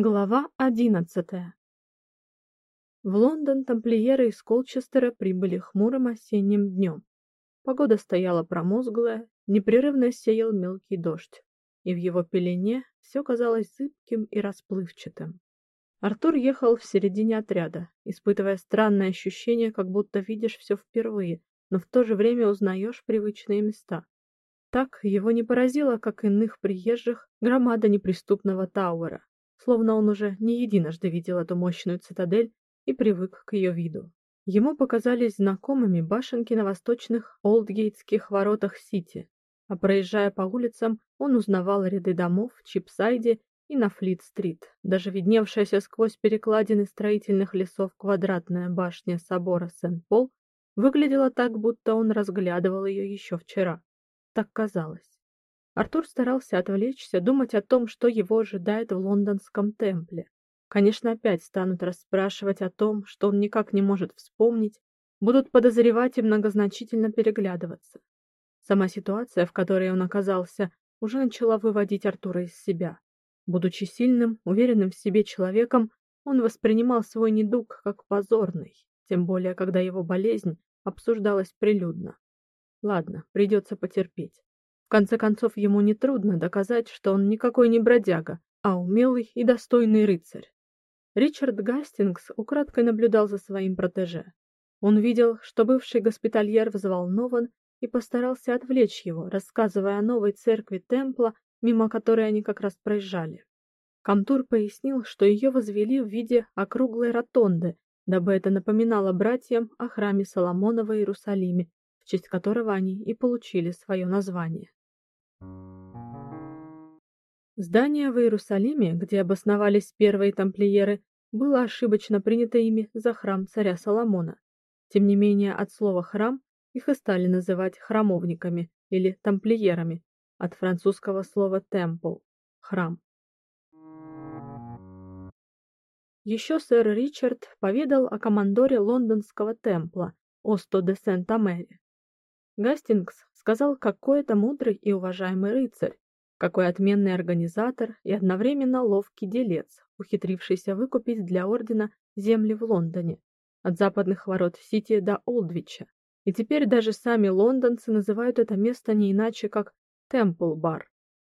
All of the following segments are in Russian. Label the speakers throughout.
Speaker 1: Глава одиннадцатая. В Лондон тамплиеры из Колчестера прибыли хмурым осенним днем. Погода стояла промозглая, непрерывно сеял мелкий дождь, и в его пелене все казалось зыбким и расплывчатым. Артур ехал в середине отряда, испытывая странное ощущение, как будто видишь все впервые, но в то же время узнаешь привычные места. Так его не поразило, как иных приезжих, громада неприступного Тауэра, словно он уже не единожды видел эту мощную цитадель и привык к ее виду. Ему показались знакомыми башенки на восточных Олдгейтских воротах Сити, а проезжая по улицам, он узнавал ряды домов в Чипсайде и на Флит-стрит. Даже видневшаяся сквозь перекладины строительных лесов квадратная башня собора Сент-Пол выглядела так, будто он разглядывал ее еще вчера. Так казалось. Артур старался отвлечься, думать о том, что его ожидает в лондонском темпле. Конечно, опять станут расспрашивать о том, что он никак не может вспомнить, будут подозревать и многозначительно переглядываться. Сама ситуация, в которой он оказался, уже начала выводить Артура из себя. Будучи сильным, уверенным в себе человеком, он воспринимал свой недуг как позорный, тем более когда его болезнь обсуждалась прилюдно. Ладно, придется потерпеть. В конце концов, ему не трудно доказать, что он никакой не бродяга, а умелый и достойный рыцарь. Ричард Гастингс украдкой наблюдал за своим протеже. Он видел, что бывший госпитальер взволнован и постарался отвлечь его, рассказывая о новой церкви Темпла, мимо которой они как раз проезжали. Камтур пояснил, что ее возвели в виде округлой ротонды, дабы это напоминало братьям о храме Соломона в Иерусалиме, в честь которого они и получили свое название. Здание в Иерусалиме, где обосновались первые тамплиеры, было ошибочно принято ими за храм царя Соломона. Тем не менее, от слова храм их и стали называть храмовниками или тамплиерами, от французского слова temple храм. Еще сэр Ричард поведал о командоре лондонского темпла Осто де Сент-Амере. Гастингс сказал, какой это мудрый и уважаемый рыцарь, какой отменный организатор и одновременно ловкий делец, ухитрившийся выкупить для ордена земли в Лондоне, от западных ворот Сити до Олдвича. И теперь даже сами лондонцы называют это место не иначе, как Темпл-бар,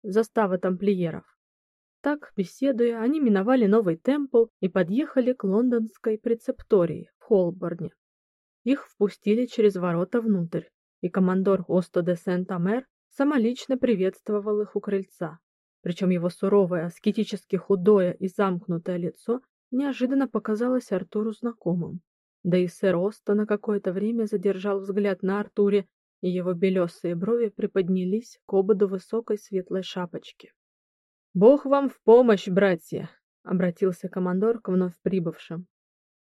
Speaker 1: застава тамплиеров. Так, беседуя, они миновали новый темпл и подъехали к лондонской прецептории в Холборне. Их впустили через ворота внутрь и командор Осто де Сент-Амер самолично приветствовал их у крыльца. Причем его суровое, аскетически худое и замкнутое лицо неожиданно показалось Артуру знакомым. Да и сэр Осто на какое-то время задержал взгляд на Артуре, и его белесые брови приподнялись к ободу высокой светлой шапочки. «Бог вам в помощь, братья!» — обратился командор к вновь прибывшим.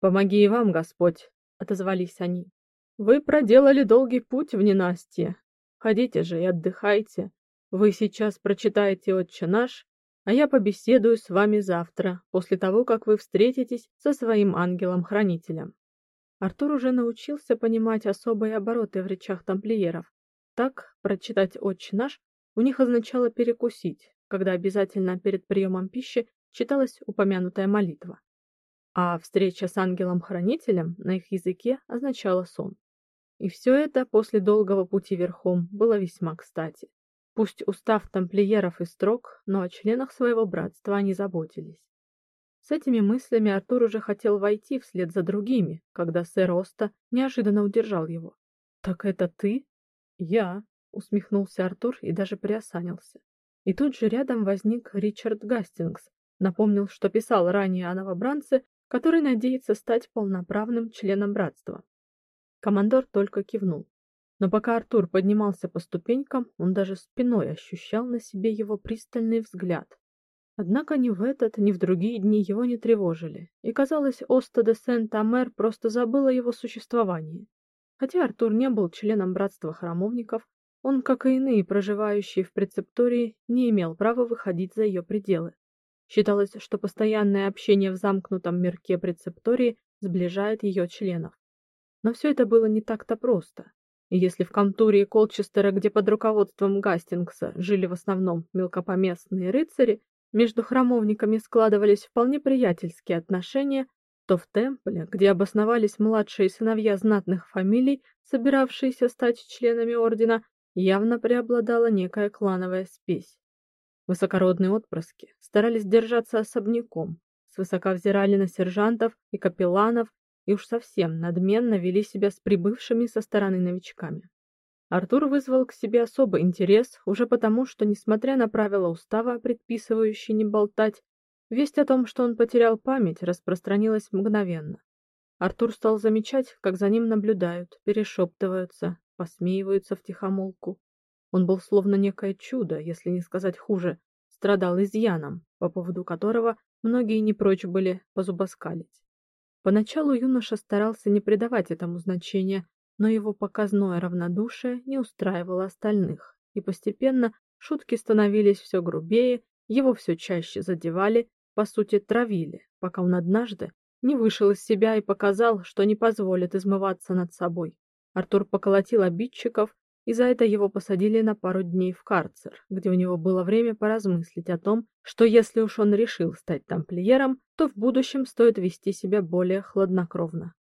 Speaker 1: «Помоги и вам, Господь!» — отозвались они. Вы проделали долгий путь в ненастье. Ходите же и отдыхайте. Вы сейчас прочитаете Отче наш, а я побеседую с вами завтра, после того, как вы встретитесь со своим ангелом-хранителем. Артур уже научился понимать особые обороты в речах тамплиеров. Так, прочитать Отче наш у них означало перекусить, когда обязательно перед приемом пищи читалась упомянутая молитва. А встреча с ангелом-хранителем на их языке означала сон. И все это после долгого пути верхом было весьма кстати. Пусть устав тамплиеров и строг, но о членах своего братства они заботились. С этими мыслями Артур уже хотел войти вслед за другими, когда сэр Оста неожиданно удержал его. «Так это ты?» «Я», — усмехнулся Артур и даже приосанился. И тут же рядом возник Ричард Гастингс, напомнил, что писал ранее о новобранце, который надеется стать полноправным членом братства. Командор только кивнул. Но пока Артур поднимался по ступенькам, он даже спиной ощущал на себе его пристальный взгляд. Однако ни в этот, ни в другие дни его не тревожили, и казалось, Оста де Сент-Амер просто забыл о его существовании. Хотя Артур не был членом братства храмовников, он, как и иные проживающие в прецептории, не имел права выходить за ее пределы. Считалось, что постоянное общение в замкнутом мирке прецептории сближает ее членов. Но все это было не так-то просто. И если в Камтуре и Колчестера, где под руководством Гастингса жили в основном мелкопоместные рыцари, между храмовниками складывались вполне приятельские отношения, то в темпле, где обосновались младшие сыновья знатных фамилий, собиравшиеся стать членами ордена, явно преобладала некая клановая спесь. Высокородные отпрыски старались держаться особняком, свысока взирали на сержантов и капелланов и уж совсем надменно вели себя с прибывшими со стороны новичками. Артур вызвал к себе особый интерес уже потому, что, несмотря на правила устава, предписывающие не болтать, весть о том, что он потерял память, распространилась мгновенно. Артур стал замечать, как за ним наблюдают, перешептываются, посмеиваются втихомолку. Он был словно некое чудо, если не сказать хуже, страдал изъяном, по поводу которого многие не прочь были позубоскалить. Поначалу юноша старался не придавать этому значения, но его показное равнодушие не устраивало остальных, и постепенно шутки становились все грубее, его все чаще задевали, по сути, травили, пока он однажды не вышел из себя и показал, что не позволит измываться над собой. Артур поколотил обидчиков, и за это его посадили на пару дней в карцер, где у него было время поразмыслить о том, что если уж он решил стать тамплиером, то в будущем стоит вести себя более хладнокровно.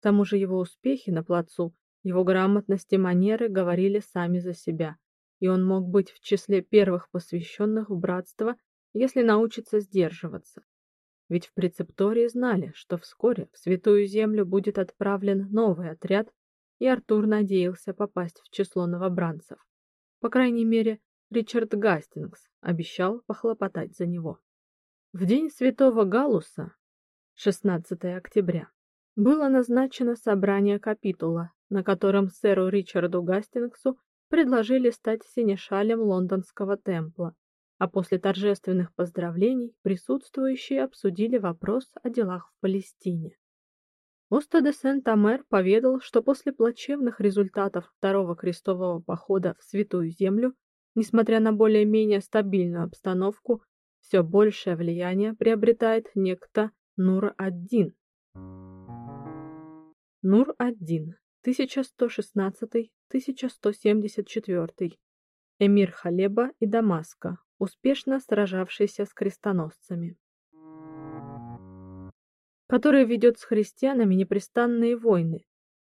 Speaker 1: К тому же его успехи на плацу, его грамотность и манеры говорили сами за себя, и он мог быть в числе первых посвященных в братство, если научится сдерживаться. Ведь в прецептории знали, что вскоре в Святую Землю будет отправлен новый отряд и Артур надеялся попасть в число новобранцев. По крайней мере, Ричард Гастингс обещал похлопотать за него. В день Святого Галуса, 16 октября, было назначено собрание капитула, на котором сэру Ричарду Гастингсу предложили стать синешалем лондонского темпла, а после торжественных поздравлений присутствующие обсудили вопрос о делах в Палестине. Оста де Сент-Амер поведал, что после плачевных результатов второго крестового похода в Святую Землю, несмотря на более-менее стабильную обстановку, все большее влияние приобретает некто Нур-ад-Дин. Нур-ад-Дин, 1116-1174, эмир Халеба и Дамаска, успешно сражавшийся с крестоносцами который ведет с христианами непрестанные войны.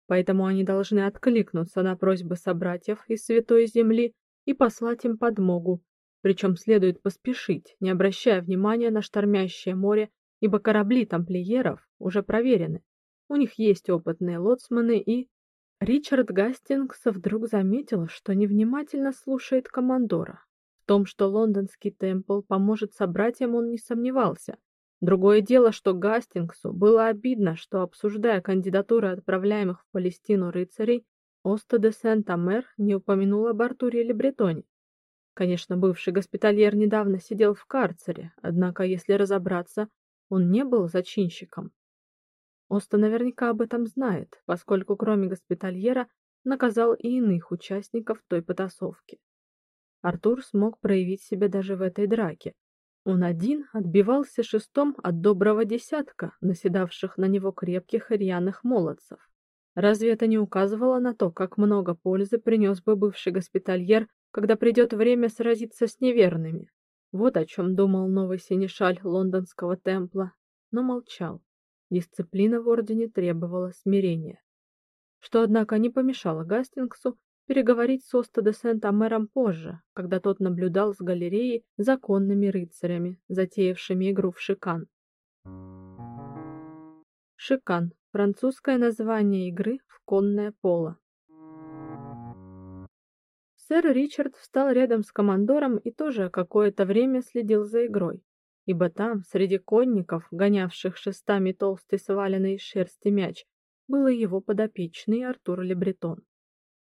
Speaker 1: Поэтому они должны откликнуться на просьбы собратьев из Святой Земли и послать им подмогу, причем следует поспешить, не обращая внимания на штормящее море, ибо корабли тамплиеров уже проверены. У них есть опытные лоцманы и Ричард Гастингс вдруг заметил, что невнимательно слушает командора. В том, что лондонский темпл поможет собратьям, он не сомневался. Другое дело, что Гастингсу было обидно, что обсуждая кандидатуры отправляемых в Палестину рыцарей, Оста де Сент-Амер не упомянул об Артуре Лебретоне. Конечно, бывший госпитальер недавно сидел в карцере, однако, если разобраться, он не был зачинщиком. Оста наверняка об этом знает, поскольку кроме госпитальера наказал и иных участников той потасовки. Артур смог проявить себя даже в этой драке, он один отбивался шестом от доброго десятка, наседавших на него крепких и рьяных молодцев. Разве это не указывало на то, как много пользы принес бы бывший госпитальер, когда придет время сразиться с неверными? Вот о чем думал новый синешаль лондонского темпла, но молчал. Дисциплина в ордене требовала смирения, что однако не помешало Гастингсу переговорить с Оста де Сент-Амером позже, когда тот наблюдал с галереи законными рыцарями, затеявшими игру в шикан. Шикан французское название игры в конное поло. Сэр Ричард встал рядом с командором и тоже какое-то время следил за игрой, ибо там, среди конников, гонявших шестами толстый сваленный из шерсти мяч, был его подопечный Артур Лебретон.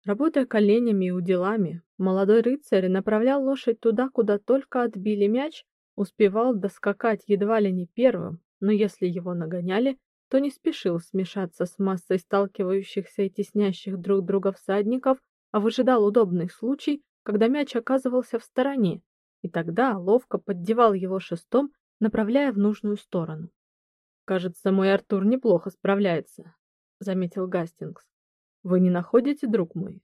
Speaker 1: Работая коленями и уделами, молодой рыцарь направлял лошадь туда, куда только отбили мяч, успевал доскакать едва ли не первым, но если его нагоняли, то не спешил смешаться с массой сталкивающихся и теснящих друг друга всадников, а выжидал удобный случай, когда мяч оказывался в стороне, и тогда ловко поддевал его шестом, направляя в нужную сторону. Кажется, мой Артур неплохо справляется, заметил Гастингс. Вы не находите, друг мой?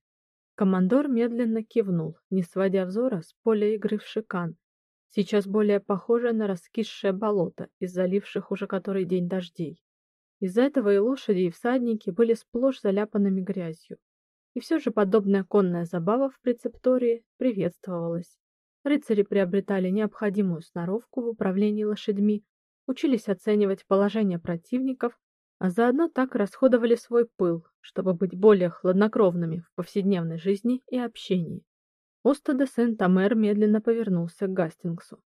Speaker 1: Командор медленно кивнул, не сводя взора с поля игры в шикан. сейчас более похожее на раскисшее болото из заливших уже который день дождей. Из-за этого и лошади, и всадники были сплошь заляпанными грязью. И все же подобная конная забава в прецептории приветствовалась. Рыцари приобретали необходимую сноровку в управлении лошадьми, учились оценивать положение противников, а заодно так расходовали свой пыл, чтобы быть более хладнокровными в повседневной жизни и общении. Оста де Сент-Амер медленно повернулся к Гастингсу.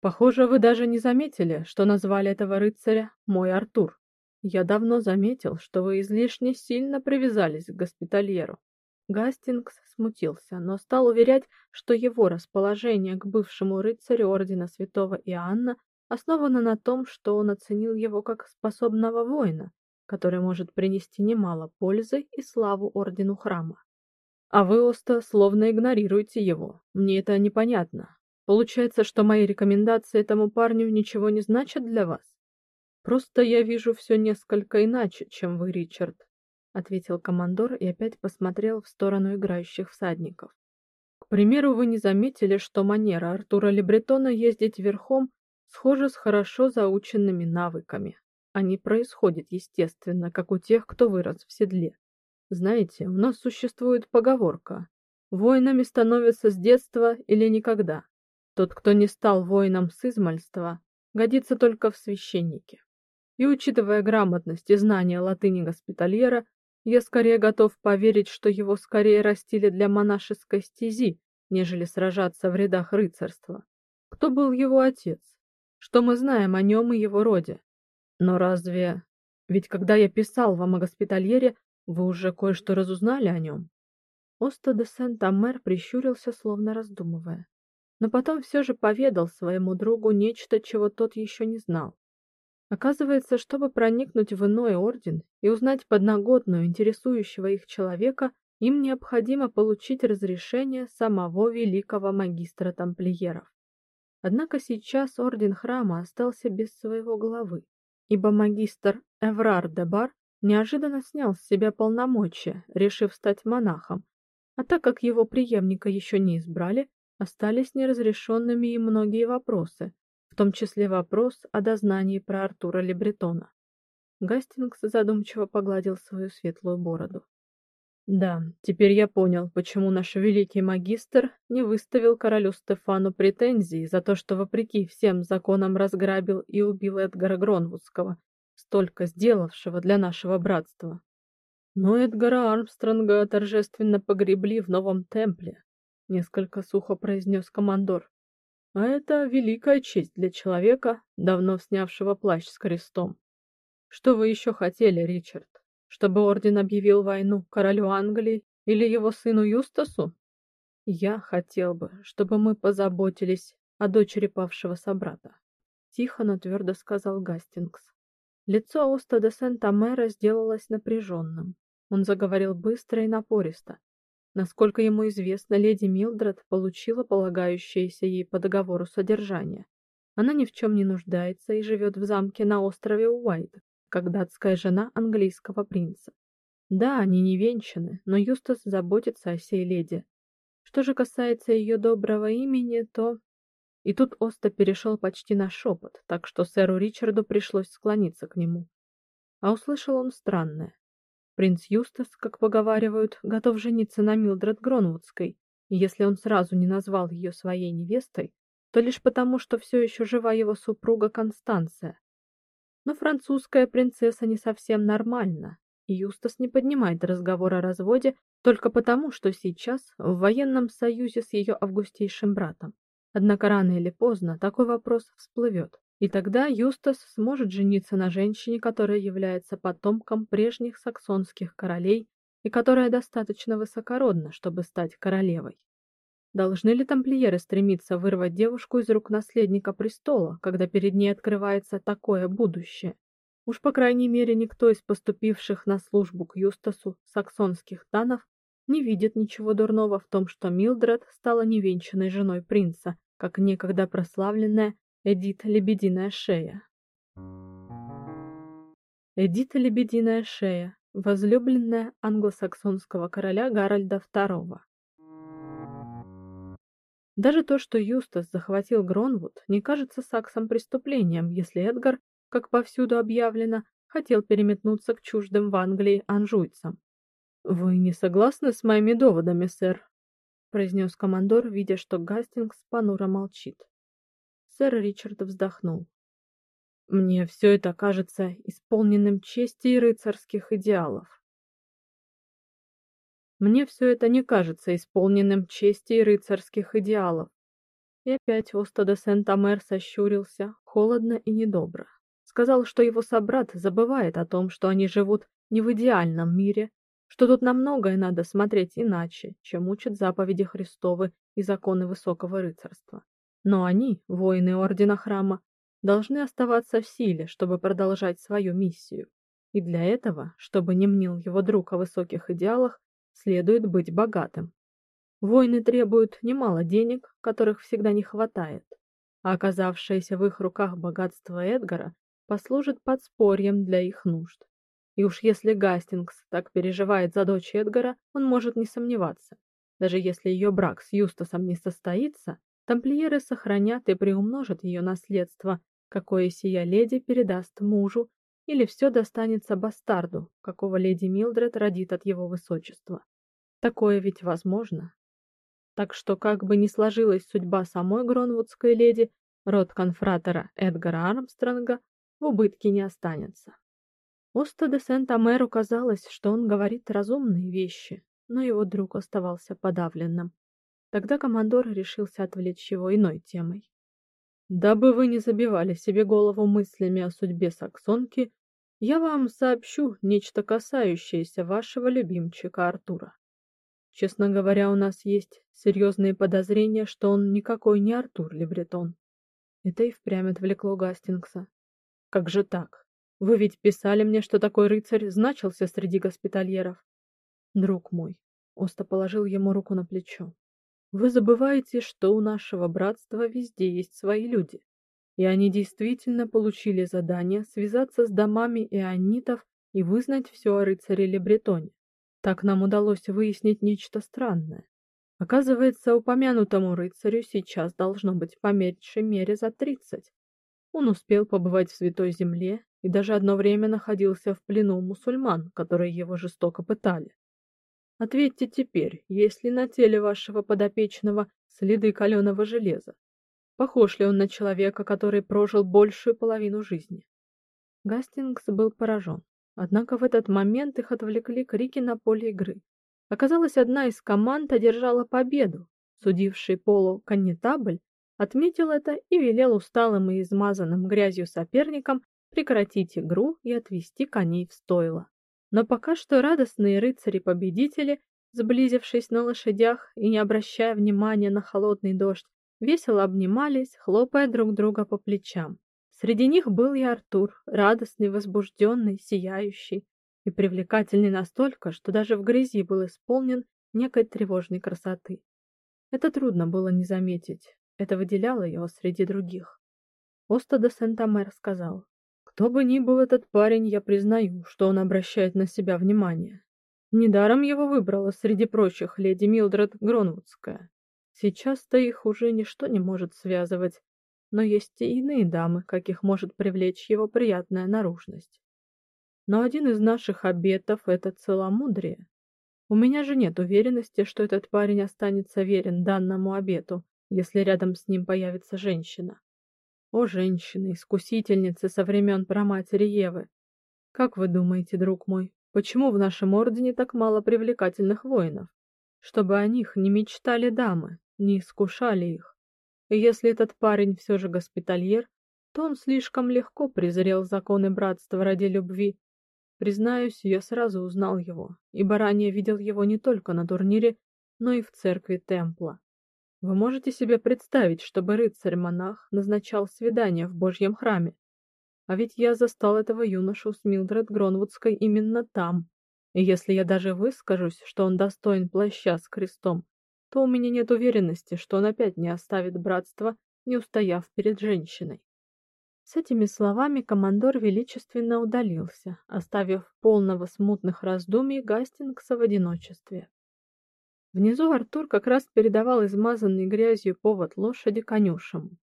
Speaker 1: Похоже, вы даже не заметили, что назвали этого рыцаря мой Артур. Я давно заметил, что вы излишне сильно привязались к госпитальеру. Гастингс смутился, но стал уверять, что его расположение к бывшему рыцарю ордена Святого Иоанна основано на том, что он оценил его как способного воина, который может принести немало пользы и славу ордену храма. А вы, Оста, словно игнорируете его. Мне это непонятно. Получается, что мои рекомендации этому парню ничего не значат для вас? Просто я вижу все несколько иначе, чем вы, Ричард, ответил командор и опять посмотрел в сторону играющих всадников. К примеру, вы не заметили, что манера Артура Лебретона ездить верхом схожа с хорошо заученными навыками. Они происходят естественно, как у тех, кто вырос в седле. Знаете, у нас существует поговорка: воинами становятся с детства или никогда. Тот, кто не стал воином с измальства, годится только в священнике. И учитывая грамотность и знания латыни госпитальера, я скорее готов поверить, что его скорее растили для монашеской стези, нежели сражаться в рядах рыцарства. Кто был его отец? Что мы знаем о нем и его роде? Но разве... Ведь когда я писал вам о госпитальере, вы уже кое-что разузнали о нем?» Оста де Сент-Амер прищурился, словно раздумывая. Но потом все же поведал своему другу нечто, чего тот еще не знал. Оказывается, чтобы проникнуть в иной орден и узнать подноготную интересующего их человека, им необходимо получить разрешение самого великого магистра тамплиеров. Однако сейчас орден храма остался без своего главы, ибо магистр Эврар де Бар неожиданно снял с себя полномочия, решив стать монахом. А так как его преемника еще не избрали, остались неразрешенными и многие вопросы, в том числе вопрос о дознании про Артура Лебретона. Гастингс задумчиво погладил свою светлую бороду. Да, теперь я понял, почему наш великий магистр не выставил королю Стефану претензий за то, что вопреки всем законам разграбил и убил Эдгара Гронвудского, столько сделавшего для нашего братства. Но Эдгара Армстронга торжественно погребли в новом темпле, несколько сухо произнес командор. А это великая честь для человека, давно снявшего плащ с крестом. Что вы еще хотели, Ричард? Чтобы орден объявил войну королю Англии или его сыну Юстасу? Я хотел бы, чтобы мы позаботились о дочери павшего собрата, тихо, но твердо сказал Гастингс. Лицо Оста де Сент-Амера сделалось напряженным. Он заговорил быстро и напористо, Насколько ему известно, леди Милдред получила полагающееся ей по договору содержание. Она ни в чем не нуждается и живет в замке на острове Уайт, как датская жена английского принца. Да, они не венчаны, но Юстас заботится о сей леди. Что же касается ее доброго имени, то и тут Оста перешел почти на шепот, так что сэру Ричарду пришлось склониться к нему. А услышал он странное. Принц Юстас, как поговаривают, готов жениться на Милдред Гронвудской, и если он сразу не назвал ее своей невестой, то лишь потому, что все еще жива его супруга Констанция. Но французская принцесса не совсем нормальна, и Юстас не поднимает разговор о разводе только потому, что сейчас в военном союзе с ее августейшим братом. Однако рано или поздно такой вопрос всплывет. И тогда Юстас сможет жениться на женщине, которая является потомком прежних саксонских королей и которая достаточно высокородна, чтобы стать королевой. Должны ли тамплиеры стремиться вырвать девушку из рук наследника престола, когда перед ней открывается такое будущее? Уж по крайней мере никто из поступивших на службу к Юстасу саксонских танов не видит ничего дурного в том, что Милдред стала невенчанной женой принца, как некогда прославленная Эдита Лебединая шея. Эдита Лебединая шея, возлюбленная англосаксонского короля Гарольда II. Даже то, что Юстас захватил Гронвуд, не кажется Саксом преступлением, если Эдгар, как повсюду объявлено, хотел переметнуться к чуждым в Англии анжуйцам. Вы не согласны с моими доводами, сэр? произнес командор, видя, что Гастингс понуро молчит. Сэр Ричард вздохнул. Мне все это кажется исполненным чести и рыцарских идеалов. Мне все это не кажется исполненным чести и рыцарских идеалов. И опять Оста де Сент-Амер сощурился, холодно и недобро. Сказал, что его собрат забывает о том, что они живут не в идеальном мире, что тут на многое надо смотреть иначе, чем учат заповеди Христовы и законы высокого рыцарства. Но они, воины ордена храма, должны оставаться в силе, чтобы продолжать свою миссию. И для этого, чтобы не мнил его друг о высоких идеалах, следует быть богатым. Воины требуют немало денег, которых всегда не хватает, а оказавшееся в их руках богатство Эдгара послужит подспорьем для их нужд. И уж если Гастингс так переживает за дочь Эдгара, он может не сомневаться. Даже если ее брак с Юстасом не состоится, тамплиеры сохранят и приумножат ее наследство, какое сия леди передаст мужу, или все достанется бастарду, какого леди Милдред родит от его высочества. Такое ведь возможно. Так что как бы ни сложилась судьба самой Гронвудской леди, род конфратора Эдгара Армстронга в убытке не останется. Оста де Сент-Амеру казалось, что он говорит разумные вещи, но его друг оставался подавленным. Тогда командор решился отвлечь его иной темой. Дабы вы не забивали себе голову мыслями о судьбе саксонки, я вам сообщу нечто касающееся вашего любимчика Артура. Честно говоря, у нас есть серьезные подозрения, что он никакой не Артур Лебретон. Это и впрямь отвлекло Гастингса. Как же так? Вы ведь писали мне, что такой рыцарь значился среди госпитальеров. Друг мой, Оста положил ему руку на плечо. Вы забываете, что у нашего братства везде есть свои люди. И они действительно получили задание связаться с домами ионитов и вызнать все о рыцаре Лебретоне. Так нам удалось выяснить нечто странное. Оказывается, упомянутому рыцарю сейчас должно быть по меньшей мере за тридцать. Он успел побывать в Святой Земле и даже одно время находился в плену у мусульман, которые его жестоко пытали. Ответьте теперь, есть ли на теле вашего подопечного следы каленого железа? Похож ли он на человека, который прожил большую половину жизни? Гастингс был поражен. Однако в этот момент их отвлекли крики на поле игры. Оказалось, одна из команд одержала победу. Судивший Полу коннетабль отметил это и велел усталым и измазанным грязью соперникам прекратить игру и отвести коней в стойло. Но пока что радостные рыцари-победители, сблизившись на лошадях и не обращая внимания на холодный дождь, весело обнимались, хлопая друг друга по плечам. Среди них был и Артур, радостный, возбужденный, сияющий и привлекательный настолько, что даже в грязи был исполнен некой тревожной красоты. Это трудно было не заметить. Это выделяло его среди других. Оста де Сент-Амер сказал: кто бы ни был этот парень, я признаю, что он обращает на себя внимание. Недаром его выбрала среди прочих леди Милдред Гронвудская. Сейчас-то их уже ничто не может связывать, но есть и иные дамы, каких может привлечь его приятная наружность. Но один из наших обетов это целомудрие. У меня же нет уверенности, что этот парень останется верен данному обету, если рядом с ним появится женщина. О, женщины, искусительницы со времен праматери Евы. Как вы думаете, друг мой, почему в нашем ордене так мало привлекательных воинов? Чтобы о них не мечтали дамы, не искушали их. Если этот парень все же госпитальер, то он слишком легко презрел законы братства ради любви. Признаюсь, я сразу узнал его, ибо ранее видел его не только на турнире, но и в церкви Темпла. Вы можете себе представить, чтобы рыцарь-монах назначал свидание в Божьем храме? А ведь я застал этого юношу с Милдред Гронвудской именно там. И если я даже выскажусь, что он достоин плаща с крестом, то у меня нет уверенности, что он опять не оставит братство, не устояв перед женщиной. С этими словами командор величественно удалился, оставив полного смутных раздумий Гастингса в одиночестве. Внизу Артур как раз передавал измазанный грязью повод лошади конюшам.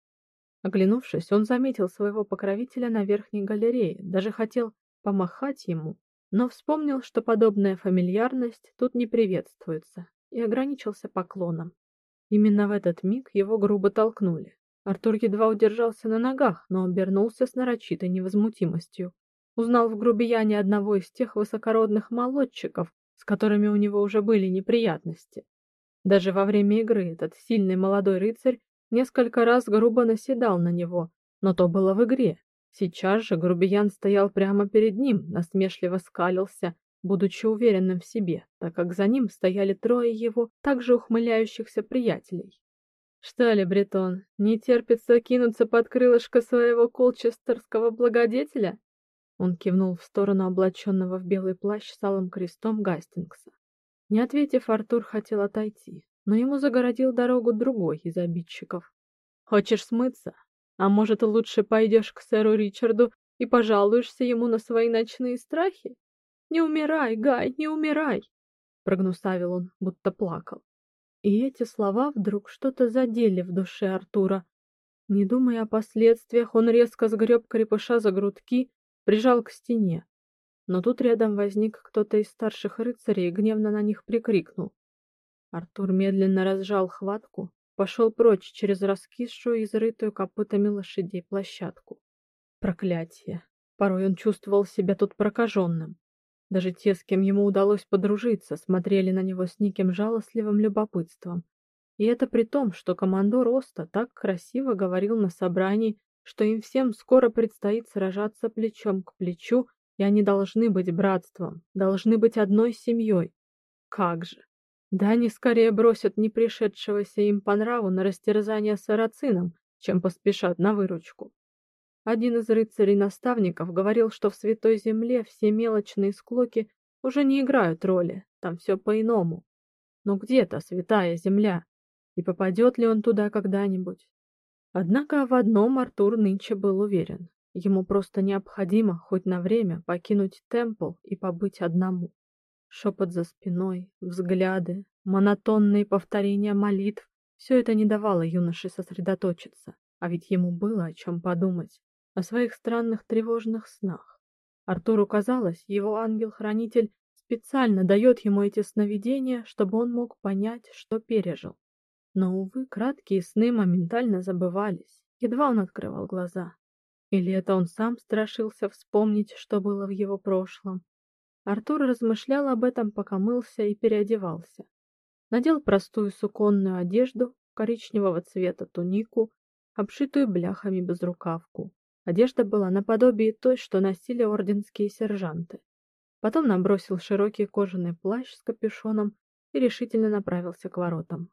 Speaker 1: Оглянувшись, он заметил своего покровителя на верхней галерее, даже хотел помахать ему, но вспомнил, что подобная фамильярность тут не приветствуется, и ограничился поклоном. Именно в этот миг его грубо толкнули. Артур едва удержался на ногах, но обернулся с нарочитой невозмутимостью. Узнал в грубияне одного из тех высокородных молодчиков, с которыми у него уже были неприятности. Даже во время игры этот сильный молодой рыцарь несколько раз грубо наседал на него, но то было в игре. Сейчас же грубиян стоял прямо перед ним, насмешливо скалился, будучи уверенным в себе, так как за ним стояли трое его также ухмыляющихся приятелей. Что ли, Бретон, не терпится кинуться под крылышко своего колчестерского благодетеля? Он кивнул в сторону облаченного в белый плащ с алым крестом Гастингса. Не ответив, Артур хотел отойти, но ему загородил дорогу другой из обидчиков. Хочешь смыться? А может, лучше пойдешь к сэру Ричарду и пожалуешься ему на свои ночные страхи? Не умирай, Гай, не умирай, прогнусавил он, будто плакал. И эти слова вдруг что-то задели в душе Артура. Не думая о последствиях, он резко сгреб крепыша за грудки, прижал к стене. Но тут рядом возник кто-то из старших рыцарей и гневно на них прикрикнул. Артур медленно разжал хватку, пошел прочь через раскисшую и изрытую копытами лошадей площадку. Проклятие! Порой он чувствовал себя тут прокаженным. Даже те, с кем ему удалось подружиться, смотрели на него с неким жалостливым любопытством. И это при том, что командор Оста так красиво говорил на собрании, что им всем скоро предстоит сражаться плечом к плечу, и они должны быть братством, должны быть одной семьей. Как же! Да они скорее бросят не пришедшегося им по нраву на растерзание сарацинам, чем поспешат на выручку. Один из рыцарей-наставников говорил, что в Святой Земле все мелочные склоки уже не играют роли, там все по-иному. Но где-то Святая Земля, и попадет ли он туда когда-нибудь? Однако в одном Артур нынче был уверен. Ему просто необходимо хоть на время покинуть темпл и побыть одному. Шепот за спиной, взгляды, монотонные повторения молитв — все это не давало юноше сосредоточиться, а ведь ему было о чем подумать о своих странных тревожных снах. Артуру казалось, его ангел-хранитель специально дает ему эти сновидения, чтобы он мог понять, что пережил. Но, увы, краткие сны моментально забывались, едва он открывал глаза. Или это он сам страшился вспомнить, что было в его прошлом. Артур размышлял об этом, пока мылся и переодевался. Надел простую суконную одежду, коричневого цвета тунику, обшитую бляхами безрукавку. Одежда была наподобие той, что носили орденские сержанты. Потом набросил широкий кожаный плащ с капюшоном и решительно направился к воротам.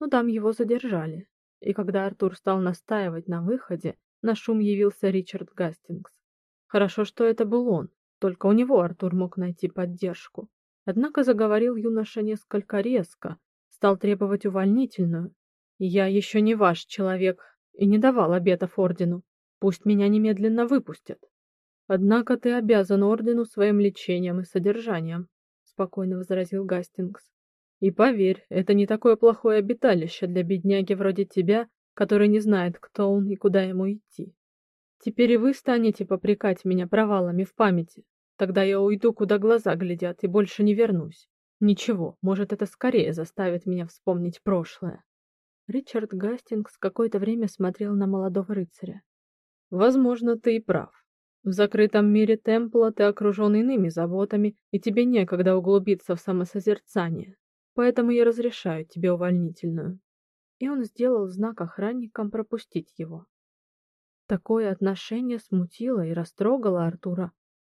Speaker 1: Но там его задержали. И когда Артур стал настаивать на выходе, на шум явился Ричард Гастингс. Хорошо, что это был он, только у него Артур мог найти поддержку. Однако заговорил юноша несколько резко, стал требовать увольнительную. «Я еще не ваш человек и не давал обетов ордену. Пусть меня немедленно выпустят. Однако ты обязан ордену своим лечением и содержанием, спокойно возразил Гастингс. И поверь, это не такое плохое обиталище для бедняги вроде тебя, который не знает, кто он и куда ему идти. Теперь и вы станете попрекать меня провалами в памяти. Тогда я уйду, куда глаза глядят, и больше не вернусь. Ничего, может, это скорее заставит меня вспомнить прошлое. Ричард Гастингс какое-то время смотрел на молодого рыцаря. Возможно, ты и прав. В закрытом мире темпла ты окружен иными заботами, и тебе некогда углубиться в самосозерцание. Поэтому я разрешаю тебе увольнительную. И он сделал знак охранникам пропустить его. Такое отношение смутило и растрогало Артура.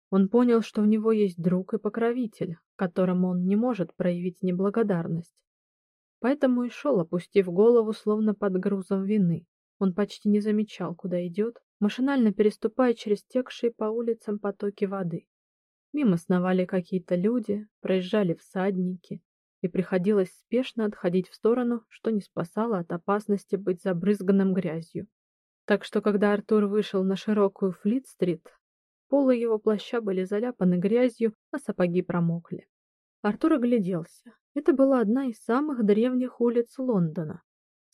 Speaker 1: Он понял, что у него есть друг и покровитель, которому он не может проявить неблагодарность. Поэтому и шел, опустив голову, словно под грузом вины. Он почти не замечал, куда идет, машинально переступая через текшие по улицам потоки воды. Мимо сновали какие-то люди, проезжали всадники, и приходилось спешно отходить в сторону, что не спасало от опасности быть забрызганным грязью. Так что когда Артур вышел на широкую Флит-стрит, полы его плаща были заляпаны грязью, а сапоги промокли. Артур огляделся. Это была одна из самых древних улиц Лондона.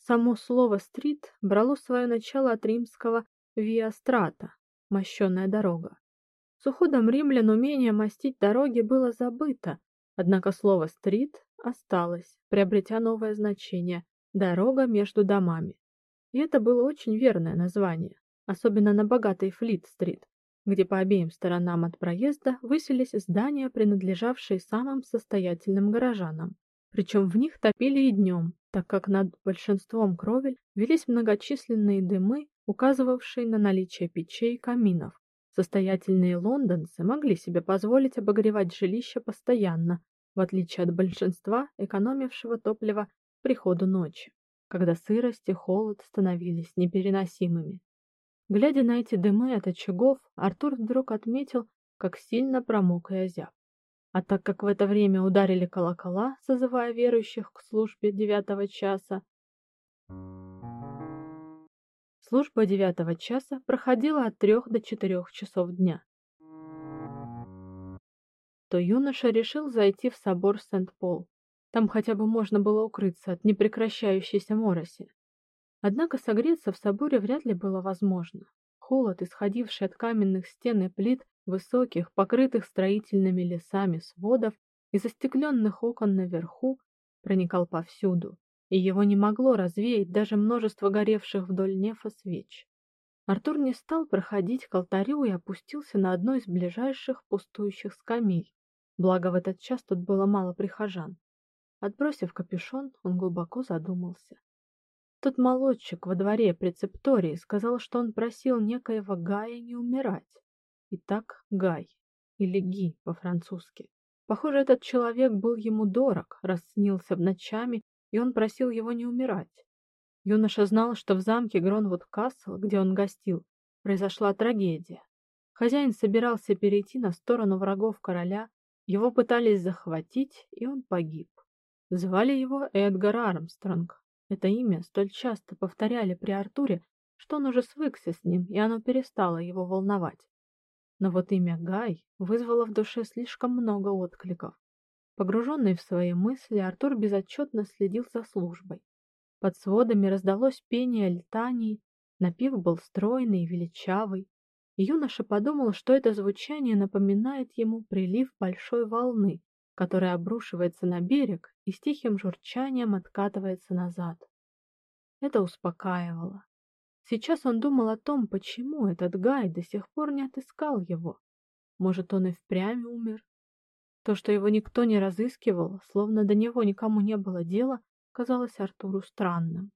Speaker 1: Само слово «стрит» брало свое начало от римского «виа страта» — мощенная дорога. С уходом римлян умение мостить дороги было забыто, однако слово «стрит» осталось, приобретя новое значение — дорога между домами. И это было очень верное название, особенно на богатой Флит-стрит, где по обеим сторонам от проезда высились здания, принадлежавшие самым состоятельным горожанам. Причем в них топили и днем, так как над большинством кровель велись многочисленные дымы, указывавшие на наличие печей и каминов. Состоятельные лондонцы могли себе позволить обогревать жилища постоянно, в отличие от большинства, экономившего топливо к приходу ночи, когда сырость и холод становились непереносимыми. Глядя на эти дымы от очагов, Артур вдруг отметил, как сильно промок и озяб. А так как в это время ударили колокола, созывая верующих к службе девятого часа, служба девятого часа проходила от трех до четырех часов дня, то юноша решил зайти в собор Сент-Пол. Там хотя бы можно было укрыться от непрекращающейся мороси. Однако согреться в соборе вряд ли было возможно. Холод, исходивший от каменных стен и плит, высоких, покрытых строительными лесами сводов и застекленных окон наверху, проникал повсюду, и его не могло развеять даже множество горевших вдоль нефа свеч. Артур не стал проходить к алтарю и опустился на одну из ближайших пустующих скамей. Благо в этот час тут было мало прихожан. Отбросив капюшон, он глубоко задумался. Тот молодчик во дворе прецептории сказал, что он просил некоего Гая не умирать. Итак, Гай, или Ги по-французски. Похоже, этот человек был ему дорог, раз снился в ночами, и он просил его не умирать. Юноша знал, что в замке Гронвуд-Касл, где он гостил, произошла трагедия. Хозяин собирался перейти на сторону врагов короля, его пытались захватить, и он погиб. Звали его Эдгар Армстронг, это имя столь часто повторяли при Артуре, что он уже свыкся с ним, и оно перестало его волновать. Но вот имя Гай вызвало в душе слишком много откликов. Погруженный в свои мысли, Артур безотчетно следил за службой. Под сводами раздалось пение летаний, напев был стройный и величавый. Юноша подумал, что это звучание напоминает ему прилив большой волны, которая обрушивается на берег и с тихим журчанием откатывается назад. Это успокаивало. Сейчас он думал о том, почему этот Гай до сих пор не отыскал его. Может, он и впрямь умер? То, что его никто не разыскивал, словно до него никому не было дела, казалось Артуру странным.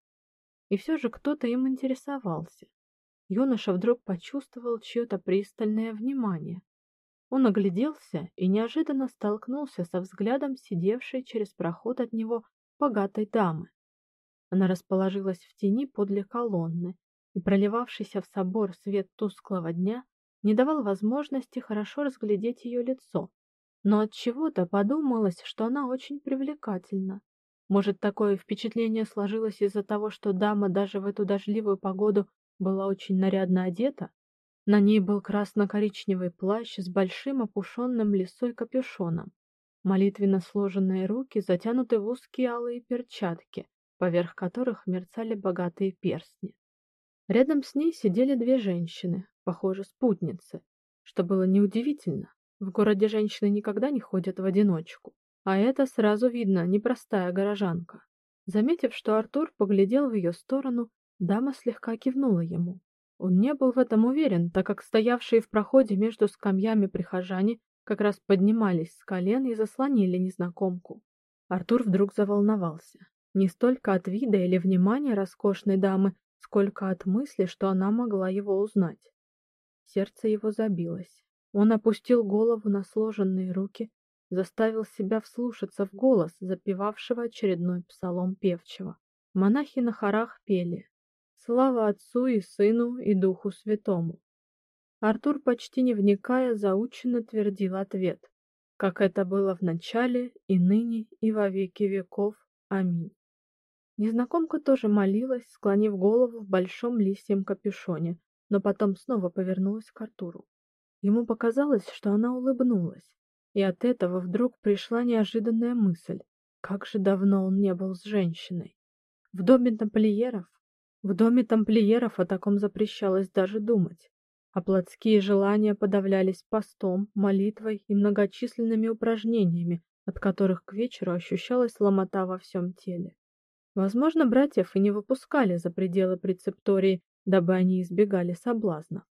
Speaker 1: И все же кто-то им интересовался. Юноша вдруг почувствовал чье-то пристальное внимание. Он огляделся и неожиданно столкнулся со взглядом сидевшей через проход от него богатой дамы. Она расположилась в тени подле колонны, и проливавшийся в собор свет тусклого дня не давал возможности хорошо разглядеть ее лицо. Но от чего-то подумалось, что она очень привлекательна. Может, такое впечатление сложилось из-за того, что дама даже в эту дождливую погоду была очень нарядно одета? На ней был красно-коричневый плащ с большим опушенным лисой капюшоном. Молитвенно сложенные руки затянуты в узкие алые перчатки, поверх которых мерцали богатые перстни. Рядом с ней сидели две женщины, похоже, спутницы, что было неудивительно. В городе женщины никогда не ходят в одиночку, а это сразу видно, непростая горожанка. Заметив, что Артур поглядел в ее сторону, дама слегка кивнула ему. Он не был в этом уверен, так как стоявшие в проходе между скамьями прихожане как раз поднимались с колен и заслонили незнакомку. Артур вдруг заволновался. Не столько от вида или внимания роскошной дамы, сколько от мысли, что она могла его узнать. Сердце его забилось. Он опустил голову на сложенные руки, заставил себя вслушаться в голос запевавшего очередной псалом певчего. Монахи на хорах пели: Слава Отцу и Сыну и Духу Святому. Артур, почти не вникая, заученно твердил ответ, как это было в начале, и ныне, и во веки веков. Аминь. Незнакомка тоже молилась, склонив голову в большом лисьем капюшоне, но потом снова повернулась к Артуру. Ему показалось, что она улыбнулась. и от этого вдруг пришла неожиданная мысль: как же давно он не был с женщиной. В доме тамплиеров, в доме тамплиеров о таком запрещалось даже думать, а плотские желания подавлялись постом, молитвой и многочисленными упражнениями, от которых к вечеру ощущалась ломота во всем теле. Возможно, братьев и не выпускали за пределы прецептории, дабы они избегали соблазна.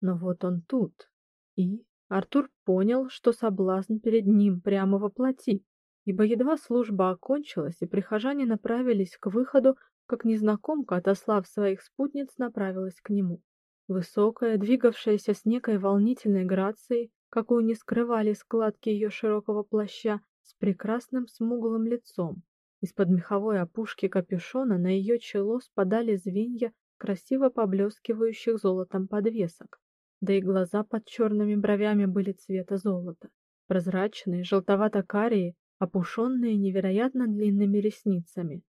Speaker 1: Но вот он тут, и Артур понял, что соблазн перед ним прямо во плоти, ибо едва служба окончилась и прихожане направились к выходу, как незнакомка, отослав своих спутниц, направилась к нему. Высокая, двигавшаяся с некой волнительной грацией, какую не скрывали складки ее широкого плаща, с прекрасным смуглым лицом. Из-под меховой опушки капюшона на ее чело спадали звенья красиво поблескивающих золотом подвесок да и глаза под черными бровями были цвета золота, прозрачные, желтовато-карие, опушенные невероятно длинными ресницами.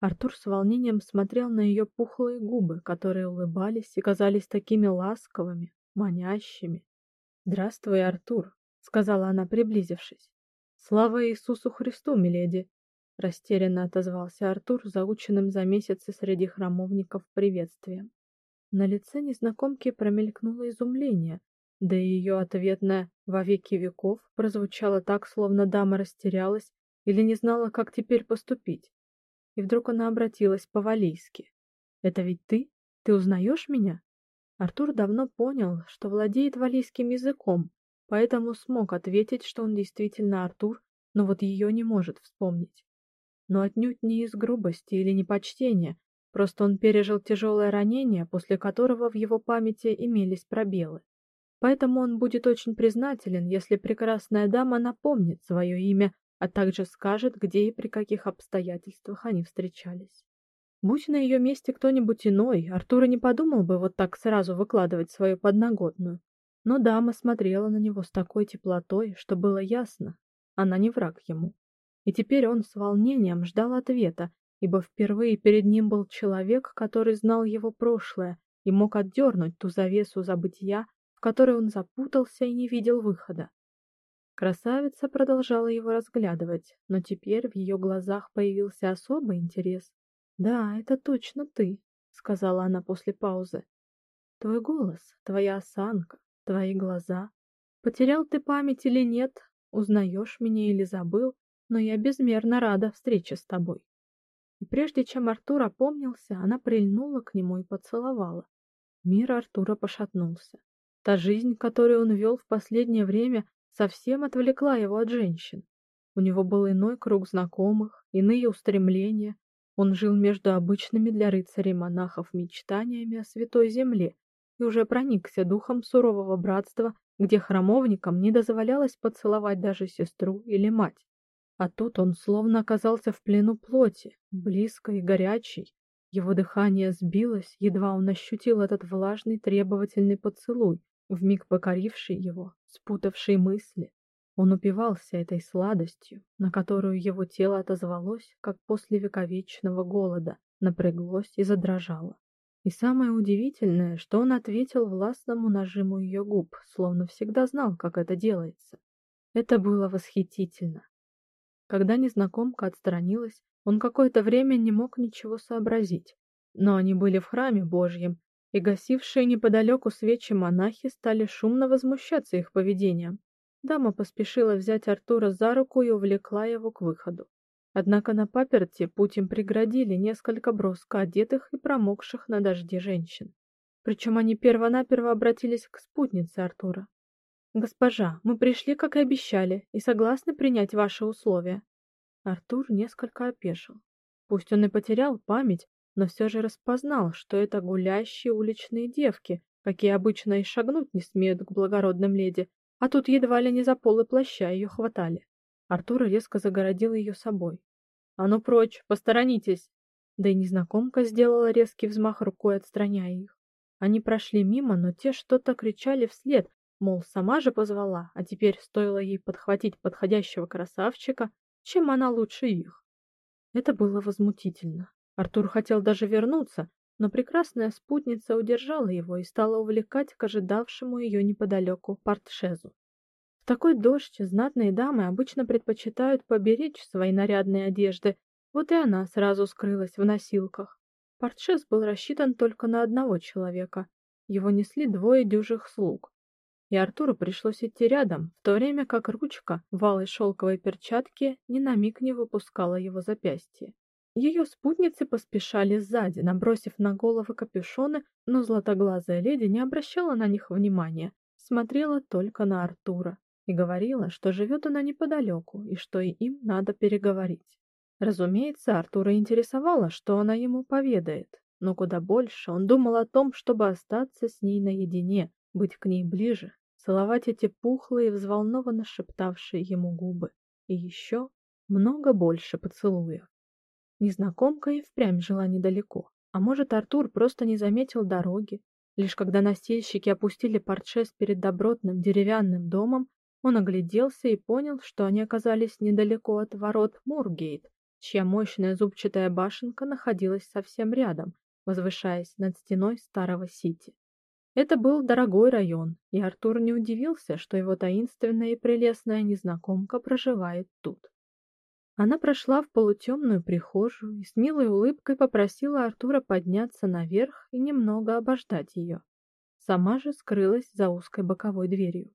Speaker 1: Артур с волнением смотрел на ее пухлые губы, которые улыбались и казались такими ласковыми, манящими. "Здравствуй, Артур", сказала она, приблизившись. "Слава Иисусу Христу, миледи", растерянно отозвался Артур, заученным за месяцы среди храмовников приветствием. На лице незнакомки промелькнуло изумление, да и ее ответное «во веки веков» прозвучало так, словно дама растерялась или не знала, как теперь поступить. И вдруг она обратилась по-валийски. «Это ведь ты? Ты узнаешь меня?» Артур давно понял, что владеет валийским языком, поэтому смог ответить, что он действительно Артур, но вот ее не может вспомнить. Но отнюдь не из грубости или непочтения, Просто он пережил тяжелое ранение, после которого в его памяти имелись пробелы. Поэтому он будет очень признателен, если прекрасная дама напомнит свое имя, а также скажет, где и при каких обстоятельствах они встречались. Будь на ее месте кто-нибудь иной, Артур не подумал бы вот так сразу выкладывать свою подноготную. Но дама смотрела на него с такой теплотой, что было ясно, она не враг ему. И теперь он с волнением ждал ответа, ибо впервые перед ним был человек, который знал его прошлое и мог отдернуть ту завесу забытия, в которой он запутался и не видел выхода. Красавица продолжала его разглядывать, но теперь в ее глазах появился особый интерес. "Да, это точно ты", сказала она после паузы. "Твой голос, твоя осанка, твои глаза. Потерял ты память или нет, узнаешь меня или забыл, но я безмерно рада встрече с тобой". И прежде чем Артур опомнился, она прильнула к нему и поцеловала. Мир Артура пошатнулся. Та жизнь, которую он вел в последнее время, совсем отвлекла его от женщин. У него был иной круг знакомых, иные устремления. Он жил между обычными для рыцарей-монахов мечтаниями о святой земле и уже проникся духом сурового братства, где храмовникам не дозволялось поцеловать даже сестру или мать. А тут он словно оказался в плену плоти, близкой и горячей. Его дыхание сбилось, едва он ощутил этот влажный требовательный поцелуй, вмиг покоривший его, спутавший мысли. Он упивался этой сладостью, на которую его тело отозвалось, как после вековечного голода, напряглось и задрожало. И самое удивительное, что он ответил властному нажиму ее губ, словно всегда знал, как это делается. Это было восхитительно. Когда незнакомка отстранилась, он какое-то время не мог ничего сообразить. Но они были в храме Божьем, и гасившие неподалеку свечи монахи стали шумно возмущаться их поведением. Дама поспешила взять Артура за руку и увлекла его к выходу. Однако на паперти путь им преградили несколько броско одетых и промокших на дожде женщин. Причем они перво-наперво обратились к спутнице Артура. Госпожа, мы пришли, как и обещали, и согласны принять ваши условия. Артур несколько опешил. Пусть он и потерял память, но все же распознал, что это гулящие уличные девки, какие обычно и шагнуть не смеют к благородным леди, а тут едва ли не за полы плаща ее хватали. Артур резко загородил ее собой. "А ну прочь, посторонитесь!" Да и незнакомка сделала резкий взмах рукой, отстраняя их. Они прошли мимо, но те что-то кричали вслед, Мол, сама же позвала, а теперь стоило ей подхватить подходящего красавчика, чем она лучше их. Это было возмутительно. Артур хотел даже вернуться, но прекрасная спутница удержала его и стала увлекать к ожидавшему ее неподалеку портшезу. В такой дождь знатные дамы обычно предпочитают поберечь свои нарядные одежды, вот и она сразу скрылась в носилках. Портшес был рассчитан только на одного человека. Его несли двое дюжих слуг и Артуру пришлось идти рядом, в то время как ручка в алой шелковой перчатке ни на миг не выпускала его запястье. Ее спутницы поспешали сзади, набросив на головы капюшоны, но златоглазая леди не обращала на них внимания, смотрела только на Артура и говорила, что живет она неподалеку и что и им надо переговорить. Разумеется, Артура интересовало, что она ему поведает, но куда больше он думал о том, чтобы остаться с ней наедине, быть к ней ближе, целовать эти пухлые, взволнованно шептавшие ему губы, и еще много больше поцелуев. Незнакомка и впрямь жила недалеко, а может, Артур просто не заметил дороги. Лишь когда носильщики опустили портшес перед добротным деревянным домом, он огляделся и понял, что они оказались недалеко от ворот Мургейт, чья мощная зубчатая башенка находилась совсем рядом, возвышаясь над стеной старого Сити. Это был дорогой район, и Артур не удивился, что его таинственная и прелестная незнакомка проживает тут. Она прошла в полутемную прихожую и с милой улыбкой попросила Артура подняться наверх и немного обождать ее. Сама же скрылась за узкой боковой дверью.